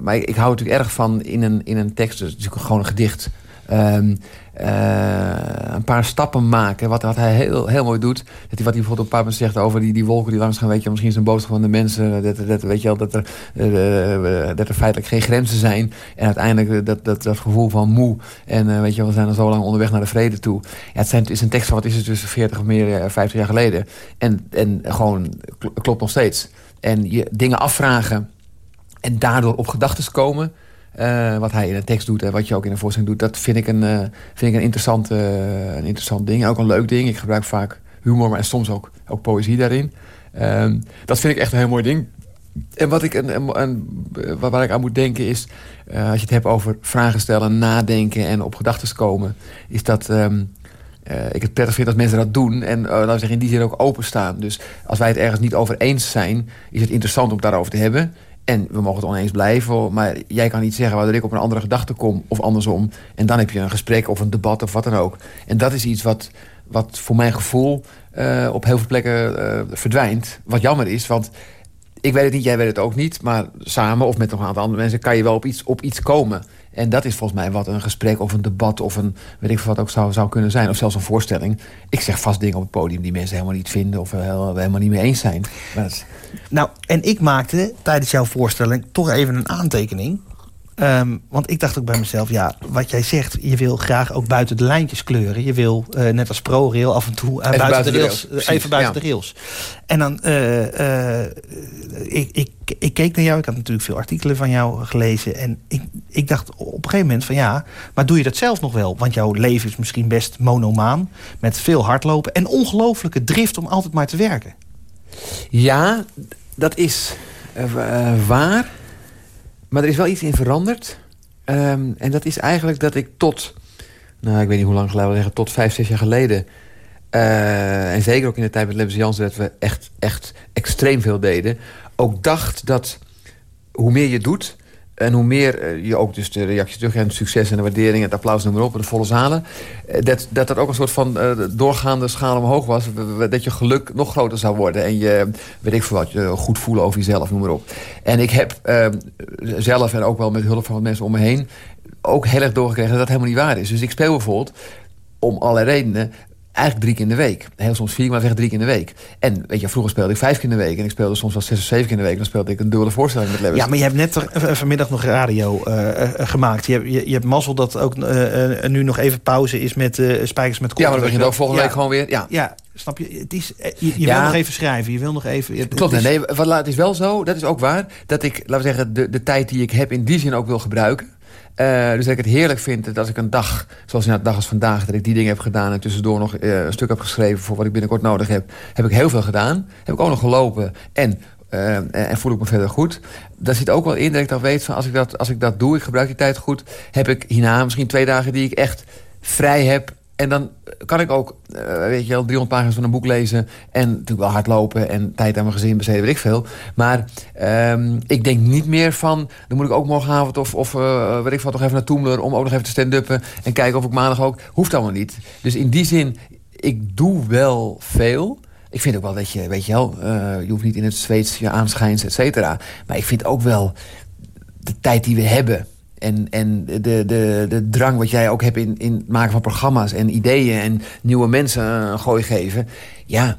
S4: maar ik, ik, hou natuurlijk erg van in een, in een tekst, dus natuurlijk gewoon een gedicht. Uh, een paar stappen maken. Wat, wat hij heel, heel mooi doet. Dat hij, wat hij bijvoorbeeld op een paar zegt over die, die wolken die langs gaan. Weet je, misschien is een boodschap van de mensen. Dat, dat, weet je wel, dat, er, uh, dat er feitelijk geen grenzen zijn. En uiteindelijk dat, dat, dat gevoel van moe. En weet je, we zijn al zo lang onderweg naar de vrede toe. Ja, het is een tekst van wat is het tussen 40 of meer 50 jaar geleden. En, en gewoon klopt nog steeds. En je dingen afvragen. En daardoor op gedachten komen. Uh, wat hij in een tekst doet en wat je ook in een voorstelling doet... dat vind ik een, uh, vind ik een, interessant, uh, een interessant ding. Ook een leuk ding. Ik gebruik vaak humor, maar soms ook, ook poëzie daarin. Ehm, dat vind ik echt een heel mooi ding. En wat ik, een, een, waar ik aan moet denken is... als je het hebt over vragen stellen, nadenken en op gedachten komen... is dat... Um, ik het prettig vind dat mensen dat doen. En laten we zeggen, in die zin ook openstaan. Dus als wij het ergens niet over eens zijn... is het interessant om het daarover te hebben. En we mogen het oneens blijven, maar jij kan niet zeggen... waardoor ik op een andere gedachte kom, of andersom. En dan heb je een gesprek of een debat of wat dan ook. En dat is iets wat, wat voor mijn gevoel uh, op heel veel plekken uh, verdwijnt. Wat jammer is, want ik weet het niet, jij weet het ook niet... maar samen of met nog een aantal andere mensen... kan je wel op iets, op iets komen. En dat is volgens mij wat een gesprek of een debat... of een weet ik wat ook zou, zou kunnen zijn. Of zelfs een voorstelling. Ik zeg vast dingen op het podium die mensen helemaal niet vinden... of helemaal, helemaal niet mee eens zijn.
S3: Nou, en ik maakte tijdens jouw voorstelling toch even een aantekening. Um, want ik dacht ook bij mezelf, ja, wat jij zegt... je wil graag ook buiten de lijntjes kleuren. Je wil, uh, net als ProRail, af en toe uh, buiten, buiten, de rails. De rails even buiten ja. de rails. En dan, uh, ik, ik, ik keek naar jou. Ik had natuurlijk veel artikelen van jou gelezen. En ik, ik dacht op een gegeven moment van ja... maar doe je dat zelf nog wel? Want jouw leven is misschien best monomaan. Met veel hardlopen en ongelooflijke drift om altijd maar te werken.
S4: Ja, dat is waar. Maar er is wel iets in veranderd. Um, en dat is eigenlijk dat ik tot... Nou, ik weet niet hoe lang geleden, zeggen, tot vijf, zes jaar geleden... Uh, en zeker ook in de tijd met Lebens Jansen... dat we echt, echt extreem veel deden. Ook dacht dat hoe meer je doet... En hoe meer je ook dus de reacties terug en succes en de waardering... het applaus, noem maar op, de volle zalen... dat dat, dat ook een soort van uh, doorgaande schaal omhoog was. Dat je geluk nog groter zou worden. En je, weet ik veel wat, je goed voelen over jezelf, noem maar op. En ik heb uh, zelf en ook wel met hulp van mensen om me heen... ook heel erg doorgekregen dat dat helemaal niet waar is. Dus ik speel bijvoorbeeld om allerlei redenen eigenlijk drie keer in de week. Heel soms vier, maar zeg drie keer in de week. En weet je, vroeger speelde ik vijf keer in de week. En ik speelde soms wel zes of zeven keer in de week. Dan speelde ik een dubbele voorstelling met Lewis.
S3: Ja, maar je hebt net er, vanmiddag nog radio uh, uh, gemaakt. Je, je, je hebt mazzel dat ook uh, nu nog even pauze is met Spijkers met
S4: Kop. Ja, maar dan begin je ook volgende ja. week gewoon weer. Ja,
S3: ja snap je? Het is, je, je ja. wil nog even schrijven. Je wil nog even... Het,
S4: Klopt,
S3: het
S4: is... nee, wat, het is wel zo, dat is ook waar... dat ik, laten we zeggen, de, de tijd die ik heb in die zin ook wil gebruiken. Uh, dus dat ik het heerlijk vind dat als ik een dag, zoals in de dag als vandaag... dat ik die dingen heb gedaan en tussendoor nog uh, een stuk heb geschreven... voor wat ik binnenkort nodig heb, heb ik heel veel gedaan. Heb ik ook nog gelopen en, uh, en voel ik me verder goed. Daar zit ook wel in dat ik dan weet van als ik, dat, als ik dat doe... ik gebruik die tijd goed, heb ik hierna misschien twee dagen... die ik echt vrij heb en dan kan ik ook, uh, weet je wel, 300 pagina's van een boek lezen... en natuurlijk wel hardlopen en tijd aan mijn gezin besteden, weet ik veel. Maar um, ik denk niet meer van... dan moet ik ook morgenavond of, of uh, weet ik veel, toch even naar Toemler... om ook nog even te stand-uppen en kijken of ik maandag ook... hoeft allemaal niet. Dus in die zin, ik doe wel veel... Ik vind ook wel dat je, weet je wel, uh, je hoeft niet in het Zweeds je aanschijns, et cetera. Maar ik vind ook wel de tijd die we hebben en, en de, de, de drang wat jij ook hebt in, in het maken van programma's en ideeën... en nieuwe mensen een gooi geven. Ja,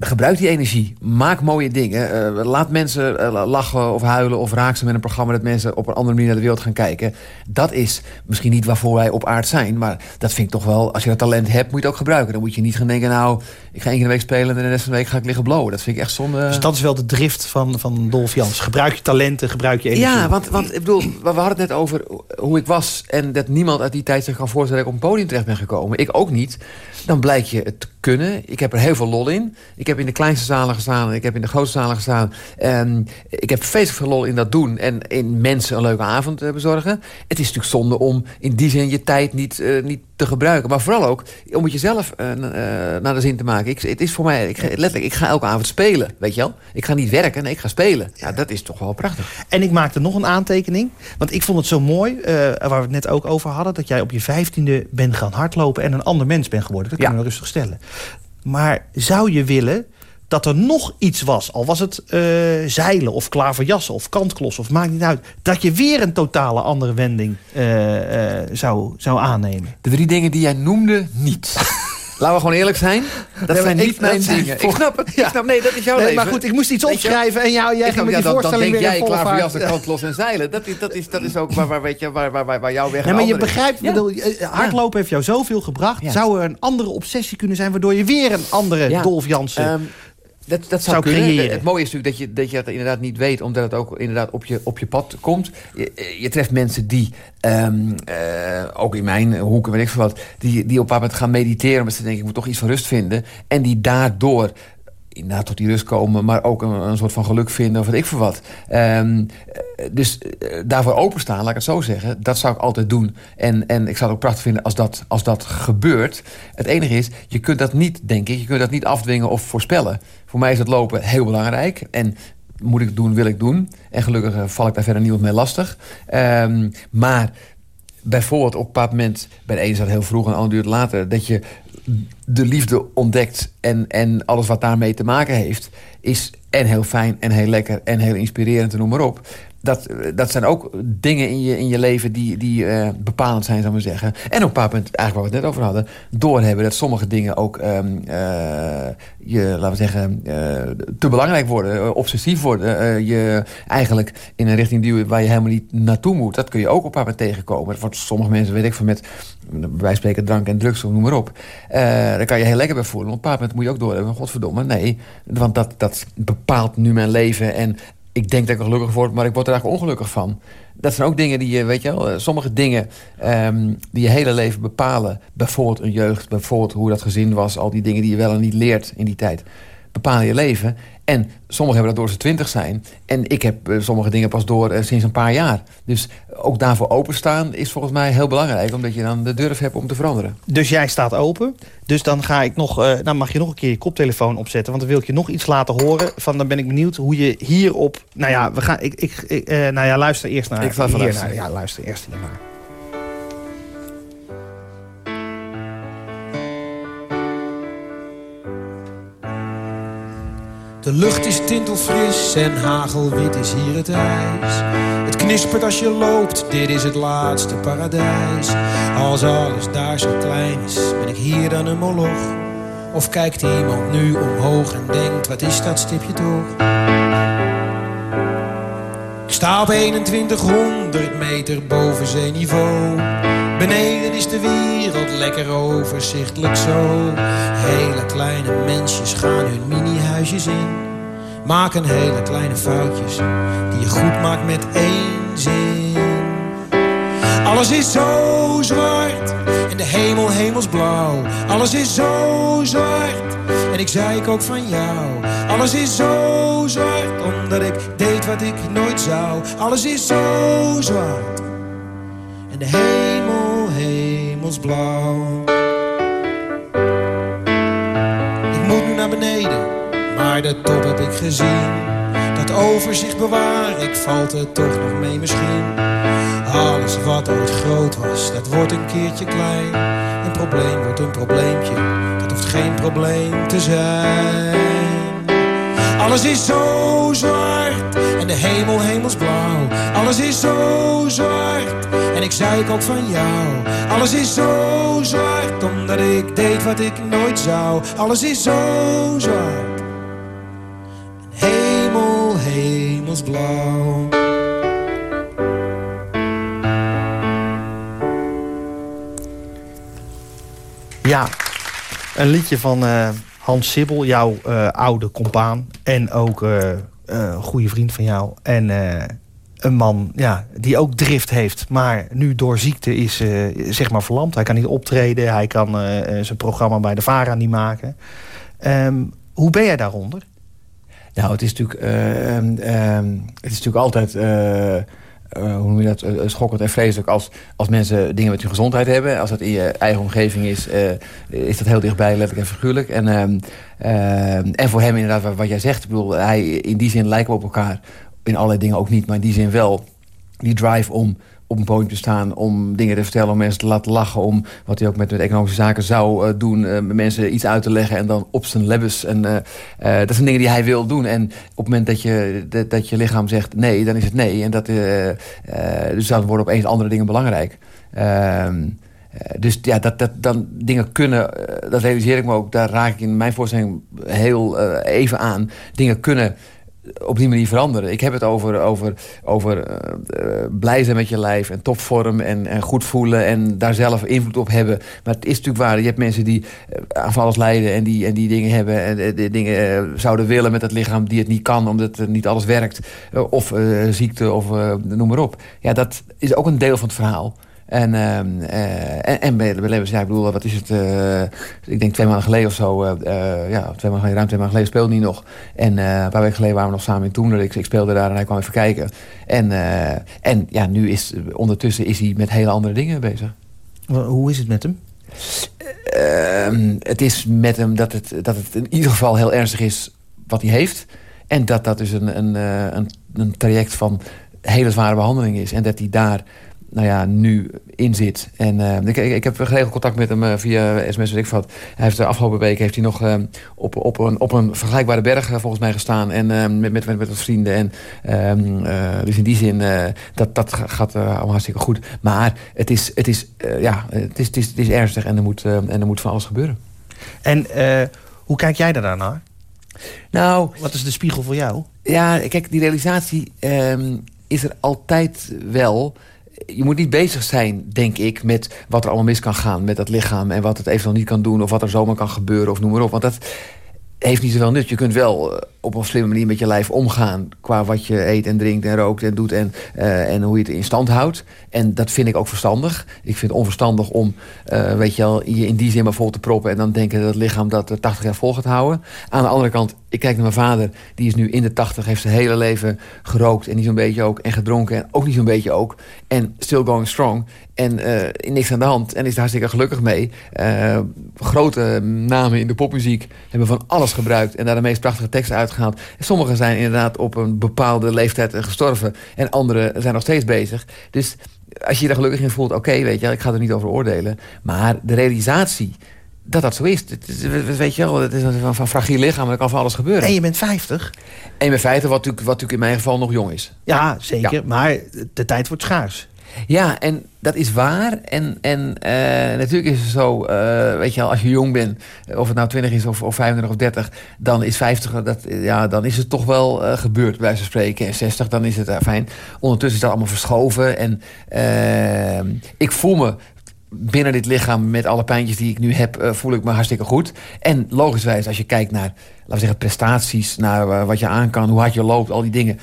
S4: gebruik die energie. Maak mooie dingen. Uh, laat mensen uh, lachen of huilen of raak met een programma... dat mensen op een andere manier naar de wereld gaan kijken. Dat is misschien niet waarvoor wij op aard zijn. Maar dat vind ik toch wel, als je dat talent hebt, moet je het ook gebruiken. Dan moet je niet gaan denken, nou, ik ga één keer een week spelen... en de rest van de week ga ik liggen blowen. Dat vind ik echt zonde.
S3: Dus dat is wel de drift van, van Dolf Jans. Gebruik je talenten, gebruik je energie.
S4: Ja, want, want ik bedoel, we hadden het net over hoe ik was... en dat niemand uit die tijd zich kan voorstellen... dat ik op een podium terecht ben gekomen. Ik ook niet. Dan blijkt je het kunnen. Ik heb er heel veel lol in. Ik heb in de kleinste zalen gestaan. Ik heb in de grootste zalen gestaan. En ik heb vreselijk veel lol in dat doen. En in mensen een leuke avond uh, bezorgen. Het is natuurlijk zonde om in die zin je tijd niet, uh, niet te gebruiken. Maar vooral ook om het jezelf uh, naar de zin te maken. Ik, het is voor mij, ik, letterlijk, ik ga elke avond spelen. Weet je wel? Ik ga niet werken, nee, ik ga spelen. Ja, dat is toch wel prachtig.
S3: En ik maakte nog een aantekening. Want ik vond het zo mooi, waar we het net ook over hadden... dat jij op je vijftiende bent gaan hardlopen en een ander mens bent geworden. Dat kunnen we rustig stellen. Maar zou je willen dat er nog iets was, al was het uh, zeilen of klaverjassen of kantklossen... of maakt niet uit, dat je weer een totale andere wending uh, uh, zou, zou aannemen?
S4: De drie dingen die jij noemde, niet. (laughs) Laten we gewoon eerlijk zijn. Dat zijn niet mijn dingen. Ik snap het. Ik snap, nee, dat is jouw
S3: nee,
S4: leven.
S3: Maar goed, ik moest iets opschrijven en jou, jij ging met die voorstelling
S4: dan, dan denk jij klaar voor jas, kant los en zeilen. Dat is, dat is, dat is ook waar, waar, weet je, waar, waar, waar, waar jouw weg
S3: ja, maar je begrijpt, bedoel, hardlopen heeft jou zoveel gebracht. Zou er een andere obsessie kunnen zijn... waardoor je weer een andere Dolf Jansen... Um,
S4: dat, dat zou, zou creëren. Het mooie is natuurlijk dat je, dat je het inderdaad niet weet... omdat het ook inderdaad op je, op je pad komt. Je, je treft mensen die, um, uh, ook in mijn hoeken, weet ik veel wat... die, die op een moment gaan mediteren... omdat ze denken, ik moet toch iets van rust vinden. En die daardoor inderdaad tot die rust komen... maar ook een, een soort van geluk vinden of wat ik voor wat. Um, dus uh, daarvoor openstaan, laat ik het zo zeggen... dat zou ik altijd doen. En, en ik zou het ook prachtig vinden als dat, als dat gebeurt. Het enige is, je kunt dat niet, denk ik... je kunt dat niet afdwingen of voorspellen. Voor mij is het lopen heel belangrijk. En moet ik doen, wil ik doen. En gelukkig uh, val ik daar verder niemand mee lastig. Um, maar bijvoorbeeld op een bepaald moment... bij de ene is dat heel vroeg en de ander duurt later... dat je de liefde ontdekt en, en alles wat daarmee te maken heeft... is en heel fijn en heel lekker en heel inspirerend en noem maar op dat, dat zijn ook dingen in je, in je leven die, die uh, bepalend zijn, zou ik maar zeggen. En op een paar punten, eigenlijk waar we het net over hadden... doorhebben dat sommige dingen ook um, uh, je, laten we zeggen, uh, te belangrijk worden. obsessief worden. je eigenlijk in een richting duwen waar je helemaal niet naartoe moet. Dat kun je ook op een paar momenten tegenkomen. Voor sommige mensen, weet ik van met, wij spreken drank en drugs, noem maar op. daar kan je heel lekker bij voelen. Op een paar momenten moet je ook doorhebben. Godverdomme, nee. Want dat, dat bepaalt nu mijn leven en ik denk dat ik gelukkig word, maar ik word er eigenlijk ongelukkig van. Dat zijn ook dingen die je, weet je wel, eh, sommige dingen um, die je hele leven bepalen. Bijvoorbeeld een jeugd, bijvoorbeeld hoe dat gezin was. Al die dingen die je wel en niet leert in die tijd. Bepalen je leven. En sommigen hebben dat door ze twintig zijn. En ik heb uh, sommige dingen pas door uh, sinds een paar jaar. Dus ook daarvoor openstaan is volgens mij heel belangrijk. Omdat je dan de durf hebt om te veranderen.
S3: Dus jij staat open. Dus dan, ga ik nog, uh, dan mag je nog een keer je koptelefoon opzetten. Want dan wil ik je nog iets laten horen. Van, dan ben ik benieuwd hoe je hierop... Nou ja, we gaan, ik, ik, nou ja luister eerst naar...
S4: Ik ga
S3: hier
S4: luisteren.
S3: Naar, ja, luister eerst hiernaar.
S7: De lucht is tintelfris en hagelwit is hier het ijs. Het knispert als je loopt, dit is het laatste paradijs. Als alles daar zo klein is, ben ik hier dan een moloch? Of kijkt iemand nu omhoog en denkt, wat is dat stipje toch? Ik sta op 2100 meter boven zeeniveau. Beneden is de wereld lekker overzichtelijk zo. Hele kleine mensjes gaan hun mini-huisjes in. Maken hele kleine foutjes die je goed maakt met één zin. Alles is zo zwart en de hemel hemelsblauw. Alles is zo zwart en ik zei ik ook van jou. Alles is zo zwart omdat ik deed wat ik nooit zou. Alles is zo zwart en de hemel hemelsblauw. Ik moet naar beneden, maar de top heb ik gezien. Dat overzicht bewaar ik, valt het toch nog mee misschien. Alles wat ooit groot was, dat wordt een keertje klein. Een probleem wordt een probleempje, dat hoeft geen probleem te zijn. Alles is zo zwart en de hemel hemelsblauw. Alles is zo zwart en ik zei ook van jou. Alles is zo zwart omdat ik deed wat ik nooit zou. Alles is zo zwart. Hemel hemelsblauw.
S3: Ja, een liedje van uh, Hans Sibbel, jouw uh, oude compaan. En ook uh, een goede vriend van jou. En een man ja, die ook drift heeft, maar nu door ziekte is zeg maar verlamd. Hij kan niet optreden, hij kan zijn programma bij de VARA niet maken. Um, hoe ben jij daaronder?
S4: Nou, het is natuurlijk, um, het is natuurlijk altijd uh, hoe noem je dat, uh, schokkend en vreselijk als, als mensen dingen met hun gezondheid hebben. Als dat in je eigen omgeving is, is dat heel dichtbij, letterlijk en figuurlijk. En, ehm, en voor hem inderdaad, wat, jij zegt, bedoel, hij, in die zin lijken we op elkaar. In allerlei dingen ook niet, maar in die zin wel. Die drive om, op een podium te staan, om dingen te vertellen, om mensen te laten lachen, om wat hij ook met, met economische zaken zou uh, doen, uh, mensen iets uit te leggen en dan op zijn lebbes. En uh, dat zijn dingen die hij wil doen. En op het moment dat je, dat, dat je lichaam zegt nee, dan is het nee. En dat, dus dan worden opeens andere dingen belangrijk. Ehm, dus ja, dat, dat dan dingen kunnen, dat realiseer ik me ook, daar raak ik in mijn voorstelling heel even aan. Dingen kunnen op die manier veranderen. Ik heb het over, over, over uh, blij zijn met je lijf en topvorm en, goed voelen en daar zelf invloed op hebben. Maar het is natuurlijk waar. Je hebt mensen die aan alles lijden en die, en die dingen hebben en die dingen zouden willen met het lichaam die het niet kan omdat niet alles werkt. of ziekte of noem maar op. Ja, dat is ook een deel van het verhaal. En, uh, en, en bij, bij ja, ik bedoel, wat is het? Uh, ik denk twee maanden geleden of zo. Uh, ja, twee maanden geleden, ruim twee maanden geleden speelde hij nog. En een paar weken geleden waren we nog samen in Toender. Ik, ik speelde daar en hij kwam even kijken. En, en ja, nu is ondertussen is hij met hele andere dingen bezig.
S3: Hoe is het met hem?
S4: Ehm, het is met hem dat het, dat het in ieder geval heel ernstig is wat hij heeft. En dat dat dus een, een, een, een traject van hele zware behandeling is. En dat hij daar nou ja, nu in zit. En uh, ik, ik, heb geregeld contact met hem uh, via sms. Ik vat. Hij heeft de afgelopen week heeft hij nog uh, op, op, een, op een vergelijkbare berg volgens mij gestaan. En met, met, met, met wat vrienden. En, ehm, dus in die zin, dat, dat gaat allemaal hartstikke goed. Maar het is, het is, ja, het is, het, is, het is ernstig en er moet, en er moet van alles gebeuren.
S3: En hoe kijk jij daar naar?
S4: Nou,
S3: wat is de spiegel voor jou?
S4: Ja, kijk, die realisatie ehm, is er altijd wel je moet niet bezig zijn, denk ik, met wat er allemaal mis kan gaan met dat lichaam... en wat het eventueel niet kan doen of wat er zomaar kan gebeuren of noem maar op. Want dat heeft niet zoveel nut. Je kunt wel eh, op een slimme manier met je lijf omgaan... qua wat je eet en drinkt en rookt en doet en, uh, en hoe je het in stand houdt. En dat vind ik ook verstandig. Ik vind het onverstandig om uh, weet je, al, je in die zin maar vol te proppen... en dan denken dat het lichaam dat 80 jaar vol gaat houden. Aan de andere kant, ik kijk naar mijn vader. Die is nu in de 80, heeft zijn hele leven gerookt en niet zo'n beetje ook... en gedronken en ook niet zo'n beetje ook. En still going strong. En uh, niks aan de hand. En is daar hartstikke gelukkig mee. Uh, grote namen in de popmuziek hebben van alles gebruikt... en daar de meest prachtige teksten uitgehaald. En sommigen zijn inderdaad op een bepaalde leeftijd gestorven. En anderen zijn nog steeds bezig. Dus als je je daar gelukkig in voelt, oké, weet je, ik ga er niet over oordelen. Maar de realisatie dat dat zo is. Het, weet je wel, het is een van fragiel lichaam, er kan van alles gebeuren.
S3: En je bent 50.
S4: En je bent 50, wat natuurlijk, wat natuurlijk in mijn geval nog jong is.
S3: Ja, zeker. Maar de tijd wordt schaars.
S4: Ja, en dat is waar. En, en uh, natuurlijk is het zo, uh, weet je wel, als je jong bent... of het nou 20 is of, of 35 of 30... dan is 50, dat, ja, dan is het toch wel uh, gebeurd, bij wijze spreken. En 60, dan is het fijn. Ondertussen is dat allemaal verschoven. En ik voel me binnen dit lichaam met alle pijntjes die ik nu heb... voel ik me hartstikke goed. En logischwijs, als je kijkt naar, laten we zeggen, prestaties... naar wat je aan kan, hoe hard je loopt, al die dingen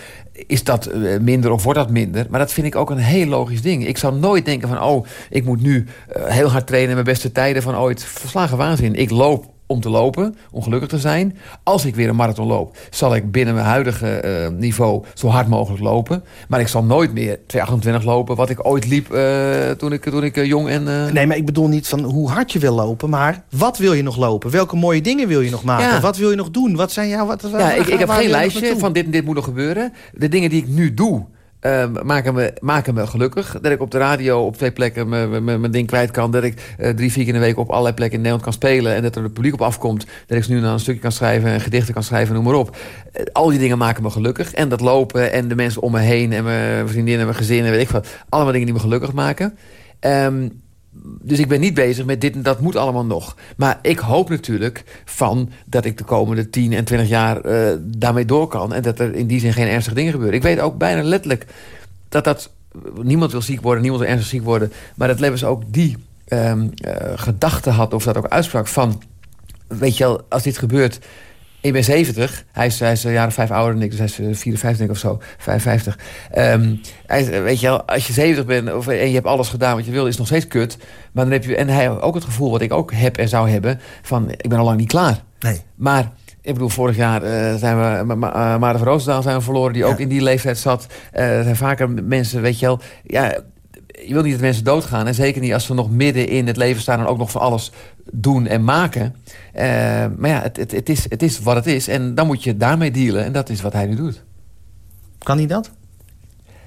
S4: is dat eh, minder of wordt dat minder? Maar dat vind ik ook een heel logisch ding. Ik zou nooit denken van, oh, ik moet nu eh, heel hard trainen... mijn beste tijden van ooit. Verslagen waanzin. Ik loop om te lopen, om gelukkig te zijn. Als ik weer een marathon loop, zal ik binnen mijn huidige uh, niveau zo hard mogelijk lopen. Maar ik zal nooit meer 228 lopen, wat ik ooit liep uh, toen ik, toen ik uh, jong en...
S3: Nee, maar ik bedoel niet van hoe hard je wil lopen, maar wat wil je nog lopen? Welke mooie dingen wil je nog maken? Ja. Wat wil je nog doen? Wat zijn jouw... Wat,
S4: ja, ik, ik heb geen lijstje van dit en dit moet nog gebeuren. De dingen die ik nu doe, uh, maken, me, maken me gelukkig. Dat ik op de radio op twee plekken mijn ding kwijt kan. Dat ik uh, drie, vier keer in de week op allerlei plekken in Nederland kan spelen. En dat er het publiek op afkomt. Dat ik nu een stukje kan schrijven en gedichten kan schrijven, noem maar op. Uh, al die dingen maken me gelukkig. En dat lopen en de mensen om me heen en mijn vriendinnen en mijn gezin en weet ik wat. Allemaal dingen die me gelukkig maken. Um, dus ik ben niet bezig met dit en dat moet allemaal nog. Maar ik hoop natuurlijk van dat ik de komende 10 en 20 jaar uh, daarmee door kan. En dat er in die zin geen ernstige dingen gebeuren. Ik weet ook bijna letterlijk dat dat... Niemand wil ziek worden, niemand wil ernstig ziek worden. Maar dat Lewis ook die um, gedachte had, of dat ook uitsprak van... Weet je wel, als dit gebeurt, ik ben 70. Hij is, hij is een jaar of vijf ouder dan ik. Dus hij is 54 denk ik of zo. 55. Um, hij, weet je wel, als je 70 bent of, en je hebt alles gedaan wat je wil... is nog steeds kut. Maar dan heb je... En hij heeft ook het gevoel wat ik ook heb en zou hebben... van ik ben al lang niet klaar.
S3: Nee.
S4: Maar... Ik bedoel, vorig jaar uh, zijn we Ma Ma Maarten van Roosendaal zijn we verloren... die ja. ook in die leeftijd zat. Uh, er zijn vaker mensen, weet je wel... Ja, je wil niet dat mensen doodgaan. En zeker niet als ze nog midden in het leven staan... en ook nog van alles doen en maken. Uh, maar ja, het, het, het, is, het is wat het is. En dan moet je daarmee dealen. En dat is wat hij nu doet.
S3: Kan hij dat?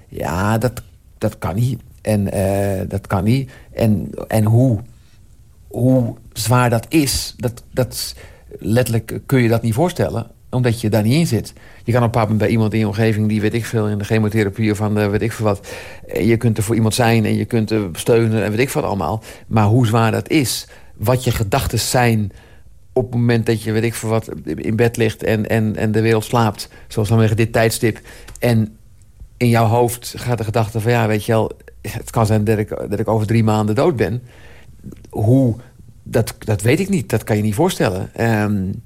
S4: Ja, dat, dat kan hij. En uh, dat kan hij. En, en hoe, hoe zwaar dat is, dat, dat, letterlijk kun je dat niet voorstellen omdat je daar niet in zit. Je kan op een bij iemand in je omgeving... die weet ik veel in de chemotherapie of van de weet ik veel wat... je kunt er voor iemand zijn en je kunt er steunen en weet ik wat allemaal. Maar hoe zwaar dat is, wat je gedachten zijn op het moment dat je, weet ik veel wat, in bed ligt en, en, en de wereld slaapt. Zoals dan weer dit tijdstip. En in jouw hoofd gaat de gedachte van, ja, weet je wel... het kan zijn dat ik, dat ik over drie maanden dood ben. Hoe, dat, dat weet ik niet. Dat kan je niet voorstellen. Um,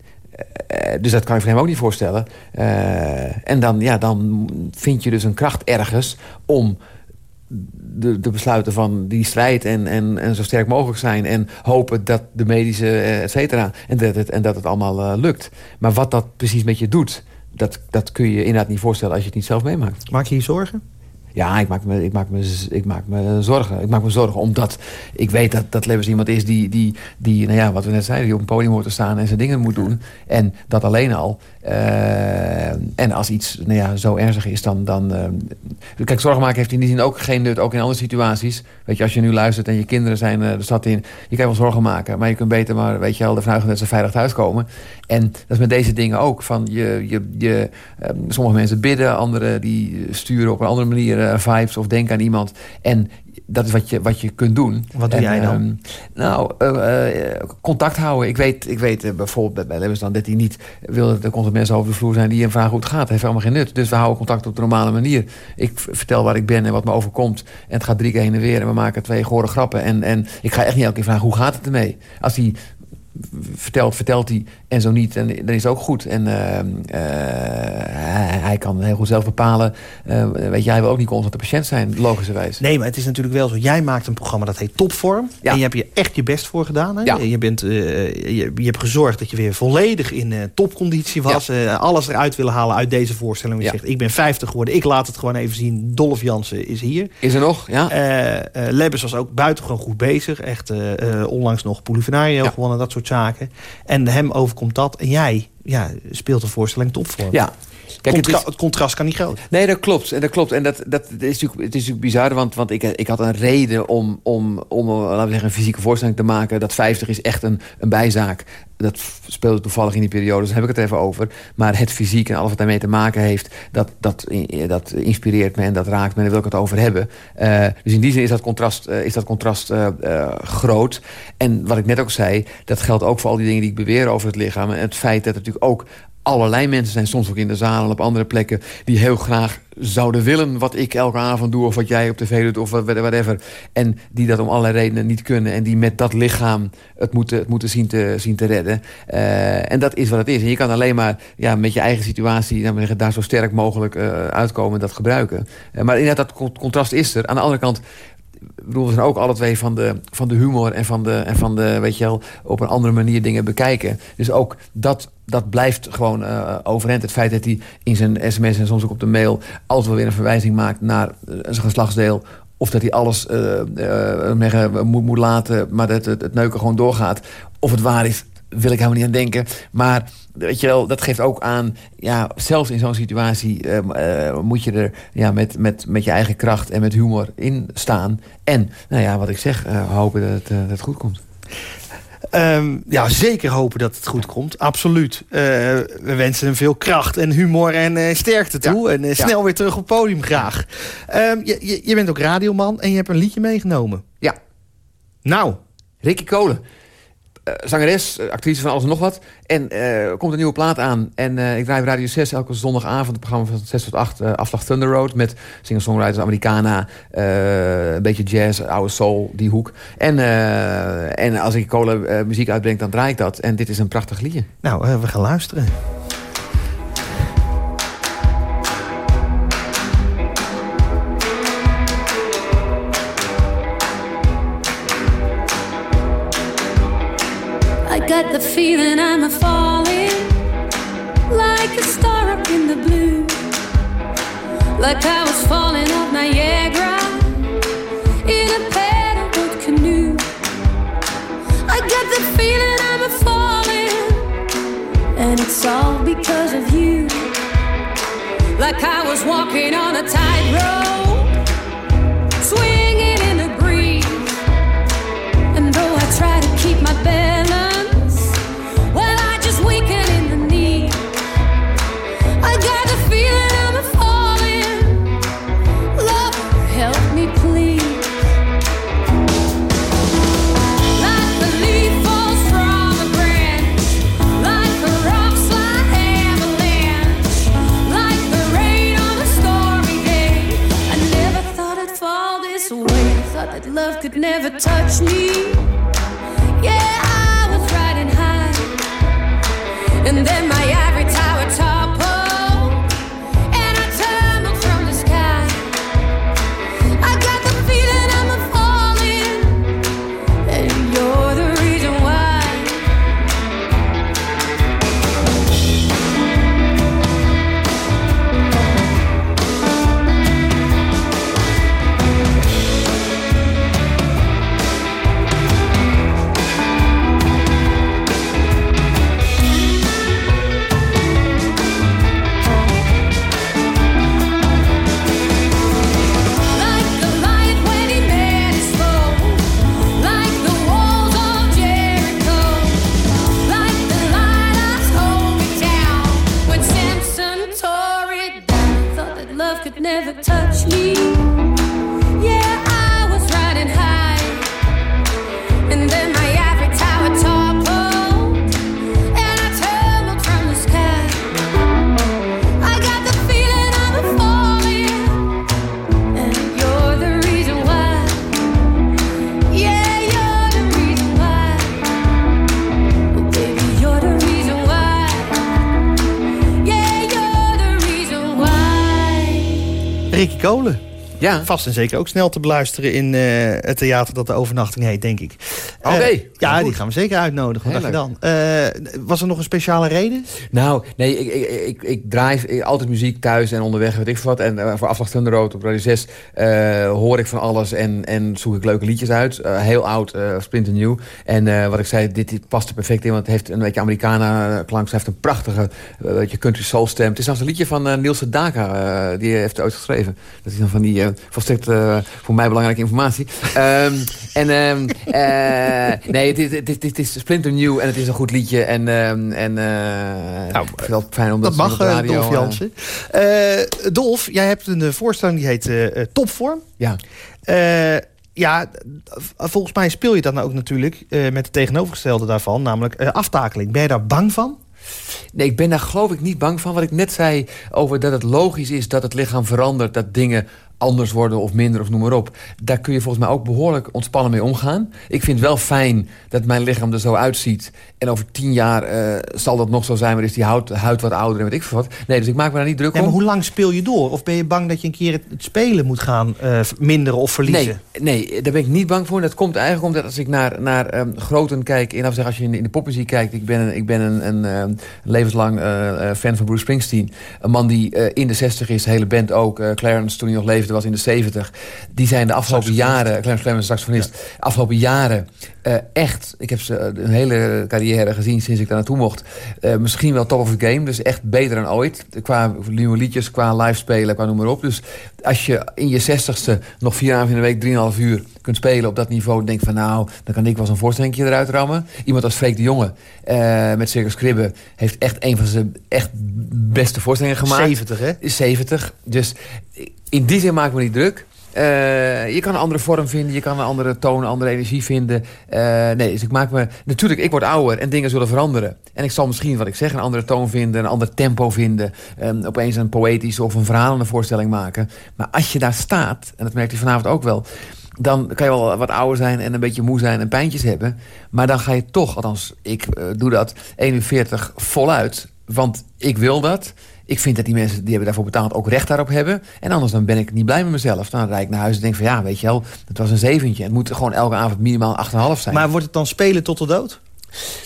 S4: dus dat kan je voor hem ook niet voorstellen. Uh, en dan, ja, dan vind je dus een kracht ergens om de, de besluiten van die strijd en, en, en zo sterk mogelijk zijn... en hopen dat de medische, uh, et cetera, en dat het, en dat het allemaal lukt. Maar wat dat precies met je doet, dat, dat kun je inderdaad niet voorstellen... als je het niet zelf meemaakt.
S3: Maak je je zorgen?
S4: Ja, ik maak, me, ik, maak me, ik maak me zorgen. Ik maak me zorgen omdat ik weet dat, dat Lewis iemand is die, die, die, nou ja, wat we net zeiden, die op een podium moet staan en zijn dingen moet doen. En dat alleen al. Uh, en als iets nou ja, zo ernstig is, dan... dan uh, kijk, zorgen maken heeft in die zin ook geen nut, ook in andere situaties. Weet je, als je nu luistert en je kinderen zijn uh, de stad in, je kan wel zorgen maken. Maar je kunt beter maar, weet je wel, ervan uitgaan dat ze veilig thuiskomen. En dat is met deze dingen ook. Van je, je, je, sommige mensen bidden, anderen die sturen op een andere manier vibes of denken aan iemand. En dat is wat je, wat je kunt doen.
S3: Wat doe
S4: en,
S3: jij dan?
S4: Um, nou, uh, uh, contact houden. Ik weet, ik weet uh, bijvoorbeeld bij Lewis dan dat hij niet wil dat er constant mensen over de vloer zijn die hem vragen hoe het gaat. Dat heeft helemaal geen nut. Dus we houden contact op de normale manier. Ik vertel waar ik ben en wat me overkomt. En het gaat drie keer heen en weer. En we maken twee gore grappen. En, en ik ga echt niet elke keer vragen hoe gaat het ermee. Als hij vertelt, vertelt hij. En zo niet, en, dan is het ook goed. En uh, uh, hij, hij, kan heel goed zelf bepalen. Uh, weet jij, wil ook niet constant de patiënt zijn, logischerwijs.
S3: Nee, maar het is natuurlijk wel zo. Jij maakt een programma dat heet Topvorm. Ja. En je hebt je echt je best voor gedaan. Hè?
S4: Ja.
S3: Je, bent, je, je, hebt gezorgd dat je weer volledig in topconditie was. Ja. alles eruit willen halen uit deze voorstelling. Je zegt, ik ben 50 geworden, ik laat het gewoon even zien. Dolph Jansen is hier.
S4: Is er nog, ja.
S3: Lebbes was ook buitengewoon goed bezig. Echt onlangs nog Polifenario gewonnen, dat soort zaken. En hem overkomt dat. En jij ja, speelt de voorstelling topvorm.
S4: Ja.
S3: Kijk, Contra het, is... het, contrast kan niet groot.
S4: Nee, dat klopt. En dat klopt. En dat, dat, is natuurlijk, het is natuurlijk bizar, want, want ik, ik had een reden om, om, om laten we zeggen, een fysieke voorstelling te maken. Dat 50 is echt een, een bijzaak. Dat speelde toevallig in die periode, dus daar heb ik het even over. Maar het fysiek en alles wat daarmee te maken heeft, dat, dat, dat inspireert me en dat raakt me en daar wil ik het over hebben. Uh, dus in die zin is dat contrast, uh, is dat contrast uh, groot. En wat ik net ook zei, dat geldt ook voor al die dingen die ik beweer over het lichaam. En het feit dat er natuurlijk ook allerlei mensen zijn, soms ook in de zaal en op andere plekken... die heel graag zouden willen wat ik elke avond doe... of wat jij op tv doet of whatever. En die dat om allerlei redenen niet kunnen... en die met dat lichaam het moeten, het moeten zien, te, zien te redden. Uh, en dat is wat het is. En je kan alleen maar ja, met je eigen situatie... Nou, daar zo sterk mogelijk uh, uitkomen en dat gebruiken. Uh, maar inderdaad, dat contrast is er. Aan de andere kant bedoel, we zijn ook alle twee van de, van de humor en van de, en van de, weet je wel, op een andere manier dingen bekijken. Dus ook dat, dat blijft gewoon uh, overeind. Het feit dat hij in zijn sms en soms ook op de mail altijd wel weer een verwijzing maakt naar zijn geslachtsdeel. Of dat hij alles uh, uh, moet, moet laten, maar dat het, het neuken gewoon doorgaat. Of het waar is, wil ik helemaal niet aan denken. Maar weet je wel, dat geeft ook aan... ja, zelfs in zo'n situatie uh, moet je er ja, met, met, met je eigen kracht en met humor in staan. En, nou ja, wat ik zeg, hopen dat het, dat het goed komt.
S3: Um, ja, zeker hopen dat het goed komt. Absoluut. Uh, we wensen hem veel kracht en humor en uh, sterkte toe. Ja. En uh, snel weer terug op het podium graag. Um, je, je, je, bent ook radioman en je hebt een liedje meegenomen.
S4: Ja.
S3: Nou.
S4: Ricky Kolen. Uh, zangeres, actrice van alles en nog wat. En uh, komt een nieuwe plaat aan. En ik draai Radio 6 elke zondagavond. Het programma van 6 tot 8, afslag Thunder Road. Met singer-songwriters, Americana. een beetje jazz, oude soul, die hoek. En, en als ik kolen muziek uitbreng, dan draai ik dat. En dit is een prachtig liedje.
S3: Nou, we gaan luisteren.
S8: Like I was walking on a tightrope, never touch me.
S4: Ja.
S3: Vast en zeker ook snel te beluisteren in eh, het theater dat de overnachting heet, denk ik.
S4: Oké,
S3: Eh, ja,
S4: goed.
S3: die gaan we zeker uitnodigen. Wat dacht je dan? Eh, was er nog een speciale reden?
S4: Nou, nee, ik, ik, ik, ik draai ik- altijd muziek thuis en onderweg, weet ik wat. En eh, voor Afslag Thunder Road op Radio 6 eh, hoor ik van alles en, en zoek ik leuke liedjes uit. Heel oud, eh splinternieuw. En wat ik zei, dit, dit past er perfect in, want het heeft een beetje Americana-klank. Ze heeft een prachtige eh, beetje country soul stem. Het is zelfs een liedje van Niels Sedaka, eh die heeft het ooit geschreven. Dat is dan van die volstrekt voor mij belangrijke informatie. (laughs) Ehm, en ehm, eh, nee, het, is- het, is- het is splinternieuw en het is een goed liedje. En, ehm, en eh,
S3: Nou,
S4: ik vind het wel fijn om
S3: Dat
S4: dat,
S3: mag,
S4: op de
S3: eh,
S4: radio,
S3: Dolf
S4: eh,
S3: Jansen. Eh, Dolf, jij hebt een eh, voorstelling die heet eh, eh, Topvorm.
S4: ja.
S3: Eh, ja, volgens mij speel je dat nou ook natuurlijk eh, met het tegenovergestelde daarvan, namelijk eh, aftakeling. Ben je daar bang van?
S4: Nee, ik ben daar geloof ik niet bang van. Wat ik net zei over dat het logisch is dat het lichaam verandert... dat dingen anders worden of minder of noem maar op. Daar kun je volgens mij ook behoorlijk ontspannen mee omgaan. Ik vind het wel fijn dat mijn lichaam er zo uitziet. En over tien jaar eh, zal dat nog zo zijn... maar is die huid, huid wat ouder en weet ik veel wat. Nee, dus ik maak me daar niet druk
S3: maar
S4: om.
S3: hoe lang speel je door? Of ben je bang dat je een keer het, spelen moet gaan eh, minderen of verliezen?
S4: Nee, nee, daar ben ik niet bang voor. Dat komt eigenlijk omdat als ik naar, naar ehm, groten kijk... en zeggen, als je in de, in de popmuziek kijkt... ik ben, een, ik ben een, een, ehm, levenslang eh, fan van Bruce Springsteen. Een man die in de zestig is, de hele band ook. Clarence toen hij nog leefde 72 was in de 70. Die zijn de afgelopen jaren, Clarence Clemens, saxofonist, afgelopen jaren eh, echt, ik heb ze eh, een hele carrière gezien sinds ik daar naartoe mocht. eh, misschien wel top of the game, dus echt beter dan ooit. Qua nieuwe liedjes, qua live spelen, qua noem maar op. Dus als je in je zestigste nog vier avonden in de week, drieënhalf uur kunt spelen op dat niveau, denk van nou, dan kan ik wel eens een voorstellingje eruit rammen. Iemand als Freek de Jonge met Circus Kribbe heeft echt een van zijn echt beste voorstellingen gemaakt.
S3: 70, hè?
S4: Is 70. Dus in die zin maak ik me niet druk. Eh, je kan een andere vorm vinden, je kan een andere toon, een andere energie vinden. Eh, nee, dus ik maak me... Natuurlijk, ik word ouder en dingen zullen veranderen. En ik zal misschien, wat ik zeg, een andere toon vinden, een ander tempo vinden. ehm, opeens een poëtische of een verhalende voorstelling maken. Maar als je daar staat, en dat merkt je vanavond ook wel... dan kan je wel wat ouder zijn en een beetje moe zijn en pijntjes hebben. Maar dan ga je toch, althans, ik eh, doe dat 41 voluit. Want ik wil dat. Ik vind dat die mensen die hebben daarvoor betaald ook recht daarop hebben. En anders dan ben ik niet blij met mezelf. Dan rijd ik naar huis en denk van ja, weet je wel, het was een zeventje. Het moet gewoon elke avond minimaal 8,5 zijn.
S3: Maar wordt het dan spelen tot de dood?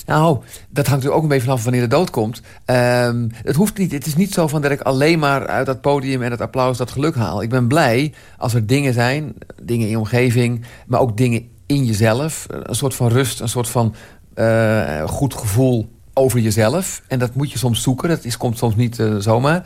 S4: Nou, dat hangt er ook een beetje vanaf wanneer de dood komt. Ehm, het hoeft niet. Het is niet zo van dat ik alleen maar uit dat podium en het applaus dat geluk haal. Ik ben blij als er dingen zijn, dingen in je omgeving, maar ook dingen in jezelf. Een soort van rust, een soort van eh, goed gevoel over jezelf. En dat moet je soms zoeken. Dat is, komt soms niet eh, zomaar.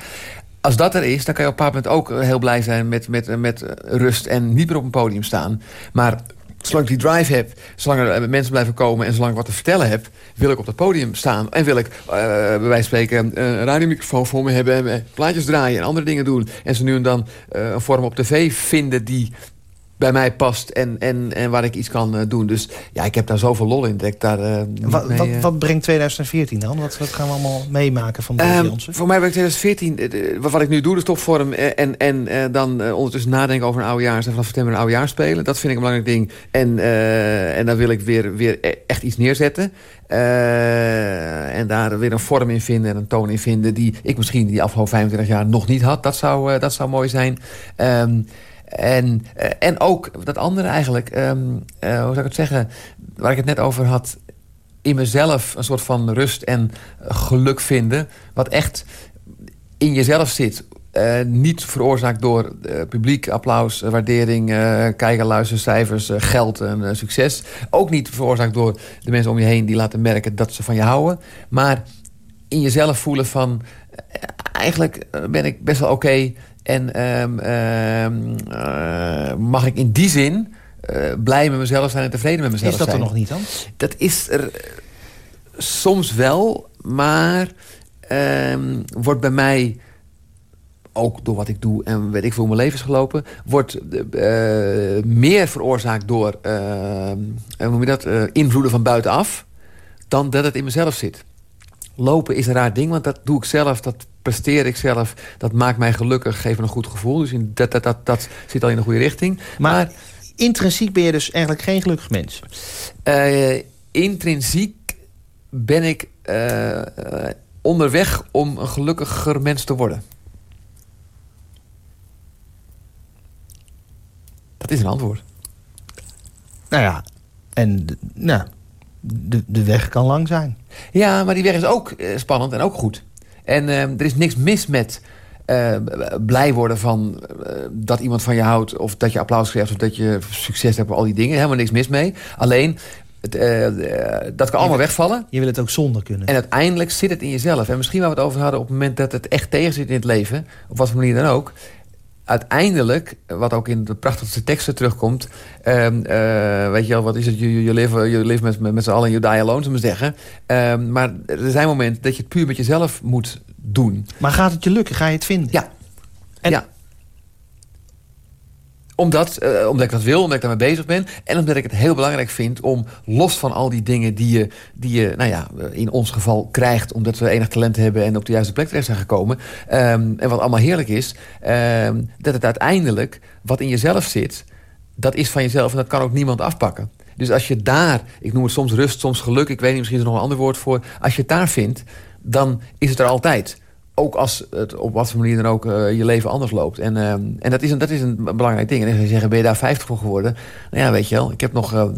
S4: Als dat er is, dan kan je op een bepaald moment ook eh, heel blij zijn met, met, met eh, rust en niet meer op een podium staan. Maar zolang ik die drive heb, zolang er mensen blijven komen en zolang ik wat te vertellen heb, wil ik op dat podium staan. En wil ik, bij wijze van spreken, een radiomicrofoon voor me hebben, en, plaatjes draaien en andere dingen doen. En ze nu en dan eh, een vorm op tv vinden die bij mij past en, en, en waar ik iets kan eh, doen. Dus ja, ik heb daar zoveel lol in dat ik daar eh,
S3: Wat,
S4: mee,
S3: wat,
S4: eh,
S3: wat brengt 2014 dan? Wat, wat gaan we allemaal meemaken van Davy
S4: Ehm,
S3: Jansen?
S4: voor mij ben ik 2014, eh, de- wat ik nu doe, de stopvorm... eh, en, en dan ondertussen nadenken over een oudejaars... en vanaf september een oudejaars spelen. Dat vind ik een belangrijk ding. En, en dan wil ik weer, weer e- echt iets neerzetten. En daar weer een vorm in vinden en een toon in vinden... die ik misschien die afgelopen 25 jaar nog niet had. Dat zou, dat zou mooi zijn. Ehm, en, eh, en ook dat andere eigenlijk, ehm, eh, hoe zou ik het zeggen... waar ik het net over had in mezelf een soort van rust en geluk vinden. Wat echt in jezelf zit. Eh, niet veroorzaakt door publiek, applaus, waardering, eh kijken, luisteren, cijfers, geld en succes. Ook niet veroorzaakt door de mensen om je heen die laten merken dat ze van je houden. Maar in jezelf voelen van... eigenlijk ben ik best wel oké. En ehm, ehm, eh, mag ik in die zin eh, blij met mezelf zijn en tevreden met mezelf
S3: Is dat er
S4: zijn.
S3: nog niet dan?
S4: Dat is er eh, soms wel, maar ehm, wordt bij mij ook door wat ik doe en weet ik veel hoe mijn leven is gelopen... wordt meer veroorzaakt door hoe noem je dat, invloeden van buitenaf... dan dat het in mezelf zit. Lopen is een raar ding, want dat doe ik zelf, dat presteer ik zelf... dat maakt mij gelukkig, geeft me een goed gevoel. Dus in, dat, dat, dat, dat zit al in de goede richting.
S3: Maar, intrinsiek ben je dus eigenlijk geen gelukkig mens.
S4: Eh, intrinsiek ben ik eh, onderweg om een gelukkiger mens te worden. Dat is een antwoord.
S3: Nou ja, en de- nou, de, de weg kan lang zijn.
S4: Ja, maar die weg is ook eh, spannend en ook goed. En eh, er is niks mis met eh, blij worden van eh, dat iemand van je houdt... of dat je applaus krijgt of dat je succes hebt... al die dingen, helemaal niks mis mee. Alleen, het, eh, dat kan allemaal wegvallen.
S3: Je wil het ook zonder kunnen.
S4: En uiteindelijk zit het in jezelf. En misschien waar we het over hadden op het moment dat het echt tegen zit in het leven... op wat voor manier dan ook... uiteindelijk, wat ook in de prachtigste teksten terugkomt... ehm, eh, weet je wel, wat is het? Je, je, je live, je live met, met, met z'n allen en you die alone, zullen we zeggen. Ehm, maar er zijn momenten dat je het puur met jezelf moet doen.
S3: Maar gaat het je lukken? Ga je het vinden?
S4: Ja.
S3: En-
S4: ja. Omdat, eh, omdat ik dat wil, omdat ik daarmee bezig ben. En omdat ik het heel belangrijk vind om los van al die dingen die je, die je nou ja, in ons geval krijgt... omdat we enig talent hebben en op de juiste plek terecht zijn gekomen... ehm, en wat allemaal heerlijk is... ehm, dat het uiteindelijk wat in jezelf zit, dat is van jezelf... en dat kan ook niemand afpakken. Dus als je daar, ik noem het soms rust, soms geluk... ik weet niet, misschien is er nog een ander woord voor... als je het daar vindt, dan is het er altijd ook als het op wat voor manier dan ook eh, je leven anders loopt. En, eh, en dat, is een, dat is een belangrijk ding. En als je zeggen, ben je daar 50 voor geworden? Nou ja, weet je wel, ik heb nog eh,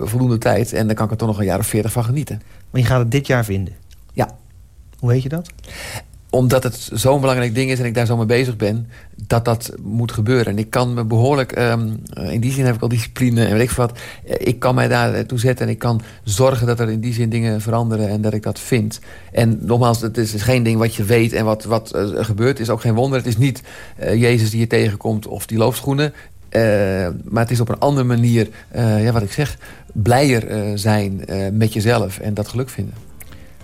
S4: voldoende tijd... en dan kan ik er toch nog een jaar of 40 van genieten.
S3: Maar je gaat het dit jaar vinden.
S4: Ja.
S3: Hoe weet je dat?
S4: Omdat het zo'n belangrijk ding is en ik daar zo mee bezig ben... dat dat moet gebeuren. En ik kan me behoorlijk... ehm, in die zin heb ik al discipline en weet ik wat. Eh, Ik kan mij daar toe zetten en ik kan zorgen dat er in die zin dingen veranderen... en dat ik dat vind. En nogmaals, het is geen ding wat je weet en wat, wat eh, gebeurt. Het is ook geen wonder. Het is niet eh, Jezus die je tegenkomt of die loopschoenen... Eh, maar het is op een andere manier, eh, ja, wat ik zeg... blijer eh, zijn eh, met jezelf en dat geluk vinden.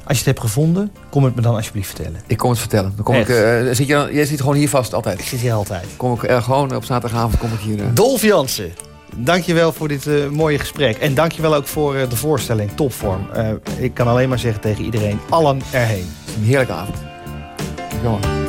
S3: Als je het hebt gevonden, kom het me dan alsjeblieft vertellen.
S4: Ik kom het vertellen. Dan kom ik,
S3: Echt?
S4: eh, zit je, dan, jij zit gewoon hier vast altijd.
S3: Ik zit hier altijd.
S4: Kom ik eh, gewoon op zaterdagavond kom ik hier. eh.
S3: Dolf Jansen, dankjewel voor dit eh, mooie gesprek. En dankjewel ook voor eh, de voorstelling, topvorm. Eh, ik kan alleen maar zeggen tegen iedereen, allen erheen.
S4: een heerlijke avond. Jongen.